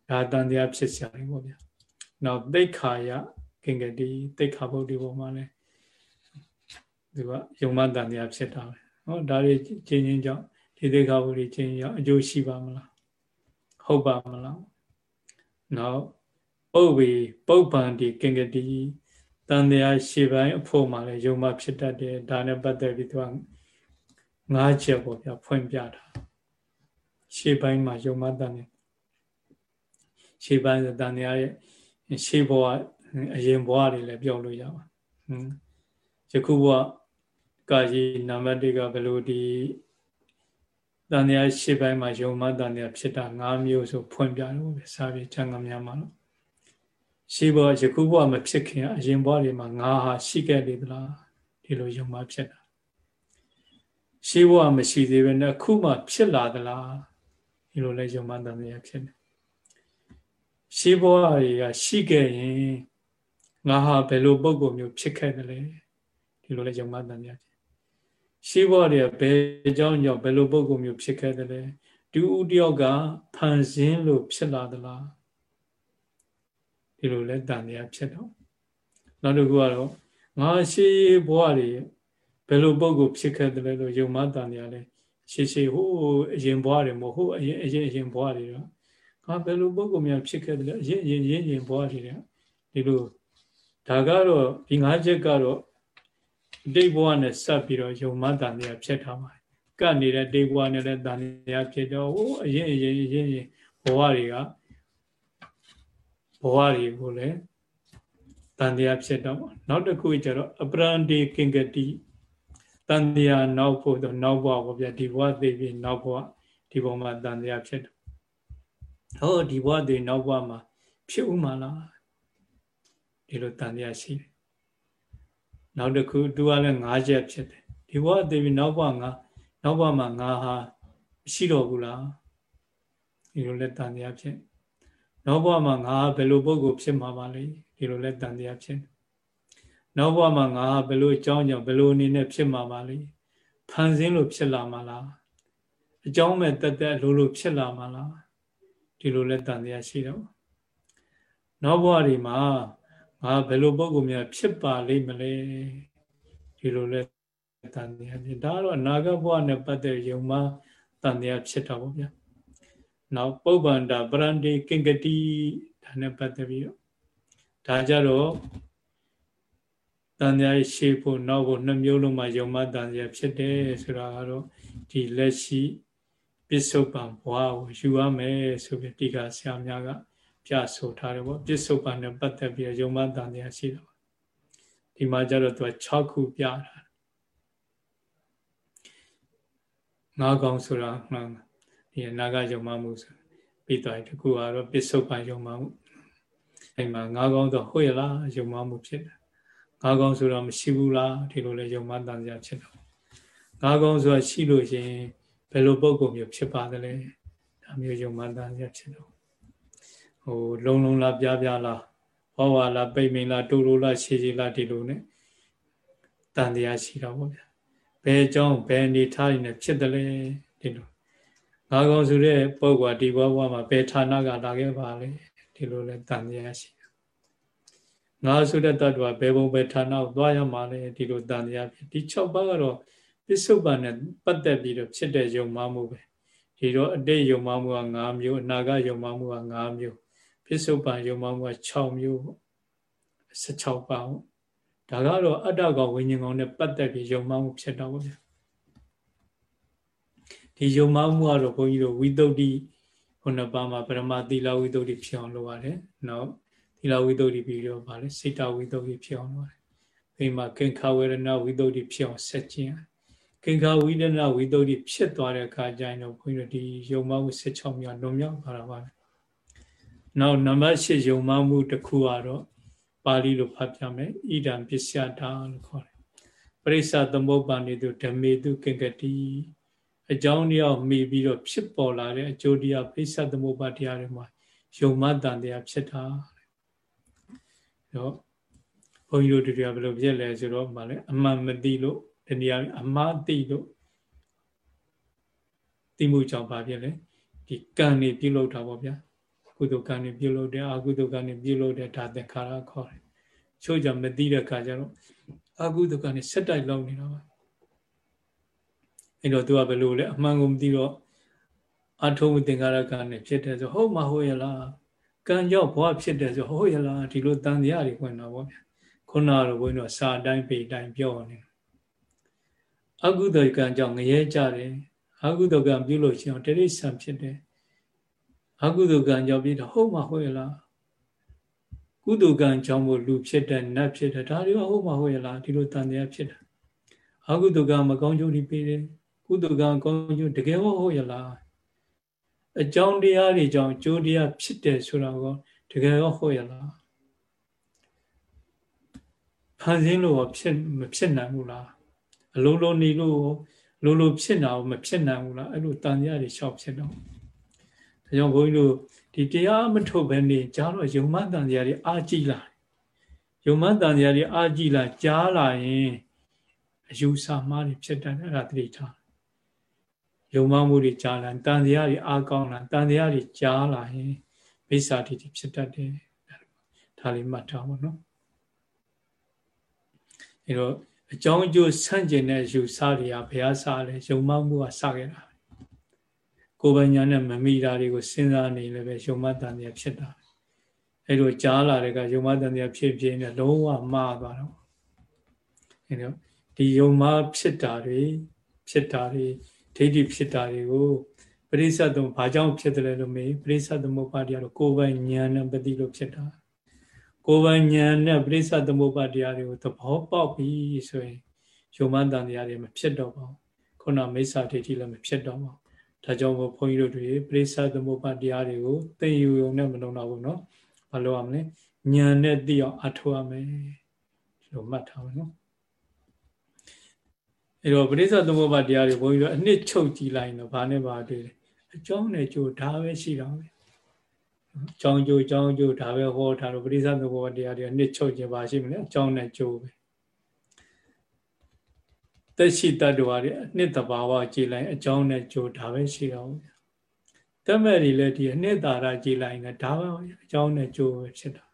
[SPEAKER 1] ဒါတန်တရားဖြစ်စရာတွေပေါ့ဗျာနောက်သိခါယကင်္ဂတိသိခါဗုဒ္ဓဘောမှာလည်းသူကယုံမတန်တရားဖြစ်တာပဲဟောဒါတွေချင်းချင်းကြောင့်ဒီသိခါဗုဒ္ဓချင်းကြောင့်အကျိုးရှိပါမလားဟုတ်ပါမလားနောက် ပုပ်ဝေပုပ်ပံဒီကင်္ဂတိတန်တရားရှေ့ပိုင်းအဖို့မှာလည်းယုံမှဖြစ်တတ်တယ်ဒါနဲ့ပတ်သက်ပြီးသူကငါးချက်ပေါ့ဗျာဖွင့်ပြတာရှေ့ပိုင်းမှာယုံမှတန်တယ်ရှေ့ပိုင်းတန်တရားရဲ့ရှေ့ဘဝအရင်ဘဝတွေလည်းပြောလို့ရပါဟွန်းယခုဘဝကာယီနံပါတ်1ကဘယ်လိုဒီတန်တရားရှေ့ပိုင်းမှာယုံမှတန်တရားဖြစ်တာ၅မျိုးဆိုဖွင့်ပြလို့ပဲစာပြေချမ်းကများမှာတော့ ရှေးဘဝယခုဘဝမဖြစ်ခင်အရင်ဘဝတွေမှာငါဟာရှိခဲ့လေသလားဒီလိုယုံမှဖြစ်တာရှေးဘဝမရှိသေးဘဲနဲ့အခုမှဖြစ်လာသလားဒီလိုလဲယုံမှတန်မြဲဖြစ်တယ်ရှေးဘဝတွေကရှိခဲ့ရင်ငါဟာဘယ်လိုပုံကုမျိုးဖြစ်ခဲ့တယ်လဲဒီလိုလဲယုံမှတန်တရားရှေးဘဝတွေကဘယ်အကြောင်းကြောင့်ဘယ်လိုပုံကုမျိုးဖြစ်ခဲ့တယ်လဲတူဦးတယောက်ကဖန်ဆင်းလို့ဖြစ်လာသလား ဒီလိုလဲတန်တရားဖြစ်တော့နောက်တစ်ခုကတော့ငါရှေးဘဝတွေဘယ်လိုပုံကုဖြစ်ခဲ့တယ်လဲလို့ယုံမှတန်တရားလဲရှေးရှေးဟိုအရင်ဘဝတွေမဟုတ်ဟိုအရင်အရင်အရင်ဘဝတွေတော့ငါဘယ်လိုပုံကုများဖြစ်ခဲ့တယ်လဲအရင်အရင်ရင်ရင်ဘဝတွေဒီလိုဒါကတော့ဒီငါးချက်ကတော့ဒိတ်ဘဝနဲ့စပ်ပြီးတော့ယုံမှတန်တရားဖြစ်ထားပါတယ်ကပ်နေတဲ့ဒိတ်ဘဝနဲ့လည်းတန်တရားဖြစ်တော့ဟိုအရင်အရင်အရင်ဘဝတွေက ဘဝတွေကိုလည်းတန်တရားဖြစ်တော့နောက်တစ်ခုကျတော့အပရန္တိကင်္ဂတိတန်တရားနောက်ဖို့တော့နောက်ဘဝပေါ့ဗျာဒီဘဝသိပြီးနောက်ဘဝဒီဘဝမှာတန်တရားဖြစ်တော့ဟောဒီဘဝသိနောက်ဘဝမှာဖြစ်ဥမှာလားဒီလိုတန်တရားရှိတယ်နောက်တစ်ခုသူကလည်း၅ချက်ဖြစ်တယ်ဒီဘဝသိပြီးနောက်ဘဝငါနောက်ဘဝမှာငါဟာမရှိတော့ဘူးလားဒီလိုလည်းတန်တရားဖြစ် နောက်ဘဝမှာငါဘယ်လိုပုဂ္ဂိုလ်ဖြစ်မှာပါလဲဒီလိုလည်းတန်တရားဖြစ်နောက်ဘဝမှာငါဘယ်လိုအကြောင်းကြောင့်ဘယ်လိုအနေနဲ့ဖြစ်မှာပါလဲဖန်ဆင်းလို့ဖြစ်လာမှာလားအကြောင်းမဲ့တက်တက်လိုလိုဖြစ်လာမှာလားဒီလိုလည်းတန်တရားရှိတော့နောက်ဘဝတွေမှာငါဘယ်လိုပုံကူများဖြစ်ပါလိမ့်မလဲဒီလိုလဲတန်တရားဖြစ်ဒါကတော့အနာဂတ်ဘဝနဲ့ပတ်သက်ယုံမှတန်တရားဖြစ်တာပေါ့ဗျာ နောက်ပုပ္ပန္တာပရန္တိကင်္ကတိဒါနဲ့ပတ်သက်ပြီးတော့ဒါကြတော့တန်တရားရှေ့ဖို့နောက်ဖို့နှစ်မျိုးလုံးမှာယုံမှတန်တရားဖြစ်တယ်ဆိုတာကတော့ဒီလက်ရှိပစ္စုပန်ဘဝကိုယူရမယ်ဆိုပြီးတိကဆရာများကပြဆိုထားတယ်ပေါ့ပြစ္ဆုတ်ပန်နဲ့ပတ်သက်ပြီးယုံမတန်တရားရှိတာပါဒီမှာကျတော့သူက6ခုပြတာငါးကောင်ဆိုတာမှန် ဒီအနာဂယုံမမှုဆိုပြီးတော့တကူကတော့ပြစ္ဆုတ်ပန်ယုံမမှုအဲ့မှာငါးကောင်တော့ဟုတ်ရလားယုံမမှုဖြစ်တယ်ငါးကောင်ဆိုတော့မရှိဘူးလားဒီလိုလေယုံမတန်တရားဖြစ်တော့ငါးကောင်ဆိုတာရှိလို့ရှင်ဘယ်လိုပုံကုမျိုးဖြစ်ပါသလဲဒါမျိုးယုံမတန်တရားဖြစ်တော့ဟိုလုံလုံလားပြားပြားလားဟောဝါလားပိတ်မိန်လားတူတူလားရှည်ရှည်လားဒီလိုနဲ့တန်တရားရှိတာပေါ့ဗျာဘယ်အကြောင်းဘယ်အနေထားနေဖြစ်တယ်လဲဒီလို ငါကောင်ဆိုတဲ့ပုဂ္ဂိုလ်ဒီဘဝမှာဘယ်ဌာနကလာခဲ့ပါလဲဒီလိုလဲတန်တရားရှိတယ်ငါဆိုတဲ့တ attva ဘယ်ဘုံဘယ်ဌာနကိုသွားရမှာလဲဒီလိုတန်တရားဖြစ်ဒီ6ပါးကတော့ပစ္စုပန်နဲ့ပတ်သက်ပြီးတော့ဖြစ်တဲ့ယုံမှမှုပဲဒီတော့အတိတ်ယုံမှမှုက5မျိုးအနာဂတ်ယုံမှမှုက5မျိုးပစ္စုပန်ယုံမှမှုက6မျိုးပေါ့16ပါပေါ့ဒါကတော့အတ္တကောင်ဝိညာဉ်ကောင်နဲ့ပတ်သက်ပြီးယုံမှမှုဖြစ်တော့ဗျာ ဒီယုံမှမှုကတော့ဘုန်းကြီးတို့ဝိသုဒ္ဓိခုနှစ်ပါးမှာပရမသီလဝိသုဒ္ဓိဖြစ်အောင်လုပ်ရတယ်နောက်သီလဝိသုဒ္ဓိပြီးတော့ဗာလဲစိတ်တဝိသုဒ္ဓိဖြစ်အောင်လုပ်ရတယ်ဒီမှာကင်္ခဝေရဏဝိသုဒ္ဓိဖြစ်အောင်ဆက်ခြင်းကင်္ခဝိဒနာဝိသုဒ္ဓိဖြစ်သွားတဲ့အခါကျရင်တော့ဘုန်းကြီးတို့ဒီယုံမှမှု16မြောက်လွန်မြောက်သွားတာပါနောက်နံပါတ်၈ယုံမှမှုတစ်ခုကတော့ပါဠိလိုဖတ်ပြမယ်ဣဒံပစ္စယတာလို့ခေါ်တယ်ပရိစ္ဆသမုပ္ပါနေတုဓမေတုကင်္ကတိ အကြောင်းတရားမိပြီးတော့ဖြစ်ပေါ်လာတဲ့အကျိုးတရားပရိစ္ဆသမုပ္ပါတရားတွေမှာယုံမှတန်တရားဖြစ်တာတော့ဘုန်းကြီးတို့တရားဘယ်လိုဖြစ်လဲဆိုတော့ဗာလဲအမှန်မသိလို့ဒီနေရာအမှားသိလို့သိမှုကြောင့်ဗာဖြစ်လဲဒီကံနေပြုလုပ်တာပေါ့ဗျာကုသိုလ်ကံတွေပြုလုပ်တယ်အကုသိုလ်ကံတွေပြုလုပ်တယ်ဒါသင်္ခါရခေါ်တယ်ချို့ကြောင့်မသိတဲ့အခါကျတော့အကုသိုလ်ကံတွေဆက်တိုက်လောက်နေတာပါ အဲ့တော့သူကဘယ်လိုလဲအမှန်ကိုမသိတော့အထုံးသင်္ခါရကံနဲ့ဖြစ်တယ်ဆိုဟုတ်မဟုတ်ရလားကံကြောင့်ဘဝဖြစ်တယ်ဆိုဟုတ်ရလားဒီလိုတန်တရားတွေဝင်တော့ဗောဗျာခုနကတော့ဘုန်းကြီးတို့စာအတိုင်းပေတိုင်းပြောနေအကုသိုလ်ကံကြောင့်ငရဲကြတယ်အကုသိုလ်ကံပြုလို့ရှိအောင်တိရိစ္ဆာန်ဖြစ်တယ်အကုသိုလ်ကံကြောင့်ဖြစ်တာဟုတ်မှာဟုတ်ရလားကုသိုလ်ကံကြောင့်မို့လူဖြစ်တဲ့နတ်ဖြစ်တဲ့ဒါတွေကဟုတ်မှာဟုတ်ရလားဒီလိုတန်တရားဖြစ်တာအကုသိုလ်ကံမကောင်းကျိုးတွေပေးတယ် ကုသိုလ်ကံကောင်းကျိုးတကယ်ဟုတ်ဟုတ်ရလားအကြောင်းတရားတွေကြောင့်ကျိုးတရားဖြစ်တယ်ဆိုတာကတကယ်တော့ဟုတ်ရလားဖန်ဆင်းလို့ဖြစ်မဖြစ်နိုင်ဘူးလားအလုံးလုံးနေလို့လုံးလုံးဖြစ်တာမဖြစ်နိုင်ဘူးလားအဲ့လိုတန်တရားတွေရှောက်ဖြစ်တော့ဒါကြောင့်ဘုန်းကြီးတို့ဒီတရားမထုတ်ဘဲနေကြားတော့ယုံမတန်တရားတွေအာကြည့်လာယုံမတန်တရားတွေအာကြည့်လာကြားလာရင်အယူဆမှားတွေဖြစ်တယ်အဲ့ဒါသတိထား ယုံမမှုတွေကြားလာတန်တရားတွေအာကောင်းလာတန်တရားတွေကြားလာရင်မိစ္ဆာတိဖြစ်တတ်တယ်ဒါလေးမှတ်ထားပါနော်အဲတော့အကြောင်းအကျိုးဆန့်ကျင်တဲ့ယူဆတွေကဘယ်အစားလဲယုံမမှုကစခဲ့တာကိုယ်ပညာနဲ့မမိတာတွေကိုစဉ်းစားနေလည်းပဲယုံမတန်တရားဖြစ်တာအဲလိုကြားလာတဲ့ကယုံမတန်တရားဖြစ်ဖြစ်နဲ့လုံးဝမှားသွားတော့အဲတော့ဒီယုံမဖြစ်တာတွေဖြစ်တာတွေ ဒိဋ္ဌိဖြစ်တာတွေကိုပရိစ္ဆသမဘာကြောင့်ဖြစ်တယ်လဲလို့မေးပရိစ္ဆသမုပ္ပါဒ်ကတော့ကိုယ်ပိုင်ဉာဏ်နဲ့ပတိလို့ဖြစ်တာကိုယ်ပိုင်ဉာဏ်နဲ့ပရိစ္ဆသမုပ္ပါဒ်တရားတွေကိုသဘောပေါက်ပြီဆိုရင်ယုံမတန်တရားတွေမဖြစ်တော့ပါဘူးခုနမိစ္ဆာဒိဋ္ဌိလည်းမဖြစ်တော့ပါဘူးဒါကြောင့်မို့ဘုန်းကြီးတို့တွေပရိစ္ဆသမုပ္ပါဒ်တရားတွေကိုသိယူုံနဲ့မလုံတော့ဘူးเนาะဘာလို့ရမလဲဉာဏ်နဲ့သိအောင်အထောက်ရမယ်ဒီလိုမှတ်ထားပါနော် အဲတော့ပရိစ္ဆသမုပ္ပါဒ်တရားတွေဘုန်းကြီးတို့အနှစ်ချုပ်ကြည့်လိုက်တော့ဘာနဲ့ဘာတွေ့လဲအကြောင်းနဲ့ကြိုးဒါပဲရှိတာပဲအကြောင်းကြိုးအကြောင်းကြိုးဒါပဲဟောထားတော့ပရိစ္ဆသမုပ္ပါဒ်တရားတွေအနှစ်ချုပ်ခြင်းပါရှိမလဲအကြောင်းနဲ့ကြိုးပဲသက်ရှိတ attva တွေအနှစ်တဘာဝကြည်လိုက်အကြောင်းနဲ့ကြိုးဒါပဲရှိတော့တမဲ့တွေလည်းဒီအနှစ်သာရကြည်လိုက်နေဒါပဲအကြောင်းနဲ့ကြိုးပဲဖြစ်တာ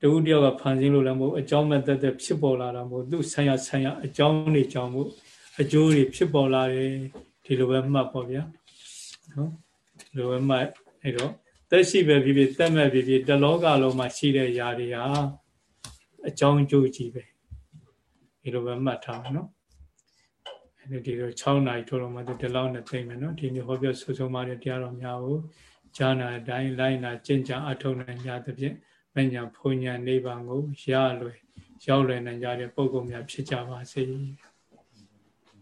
[SPEAKER 1] တဝုတယောက်ကဖန်ဆင်းလို့လည်းမဟုတ်အကြောင်းမဲ့သက်သက်ဖြစ်ပေါ်လာတာမဟုတ်သူဆံရဆံရအကြောင်းတွေကြောင့်မို့အကျိုးတွေဖြစ်ပေါ်လာတယ်ဒီလိုပဲမှတ်ပေါ့ဗျာနော်ဒီလိုပဲမှတ်အဲ့တော့သက်ရှိပဲဖြစ်ဖြစ်သက်မဲ့ဖြစ်ဖြစ်တလောကလုံးမှာရှိတဲ့ຢာတွေဟာအကြောင်းအကျိုးကြီးပဲဒီလိုပဲမှတ်ထားနော်အဲ့ဒီတော့6နာရီထိုးတော့မှဒီလောက်နဲ့သိမ့်မယ်နော်ဒီမျိုးဟောပြောဆိုဆုံးမှတရားတော်များကိုဈာနာတိုင်းလိုက်နာကျင့်ကြံအထောက်နိုင်ကြသဖြင့် မညာဖုန်ညာနိဗ္ဗာန်ကိုရလွယ်ရောက်လွယ်နိုင်ကြတဲ့ပုဂ္ဂိုလ်များဖြစ်ကြပါစေ။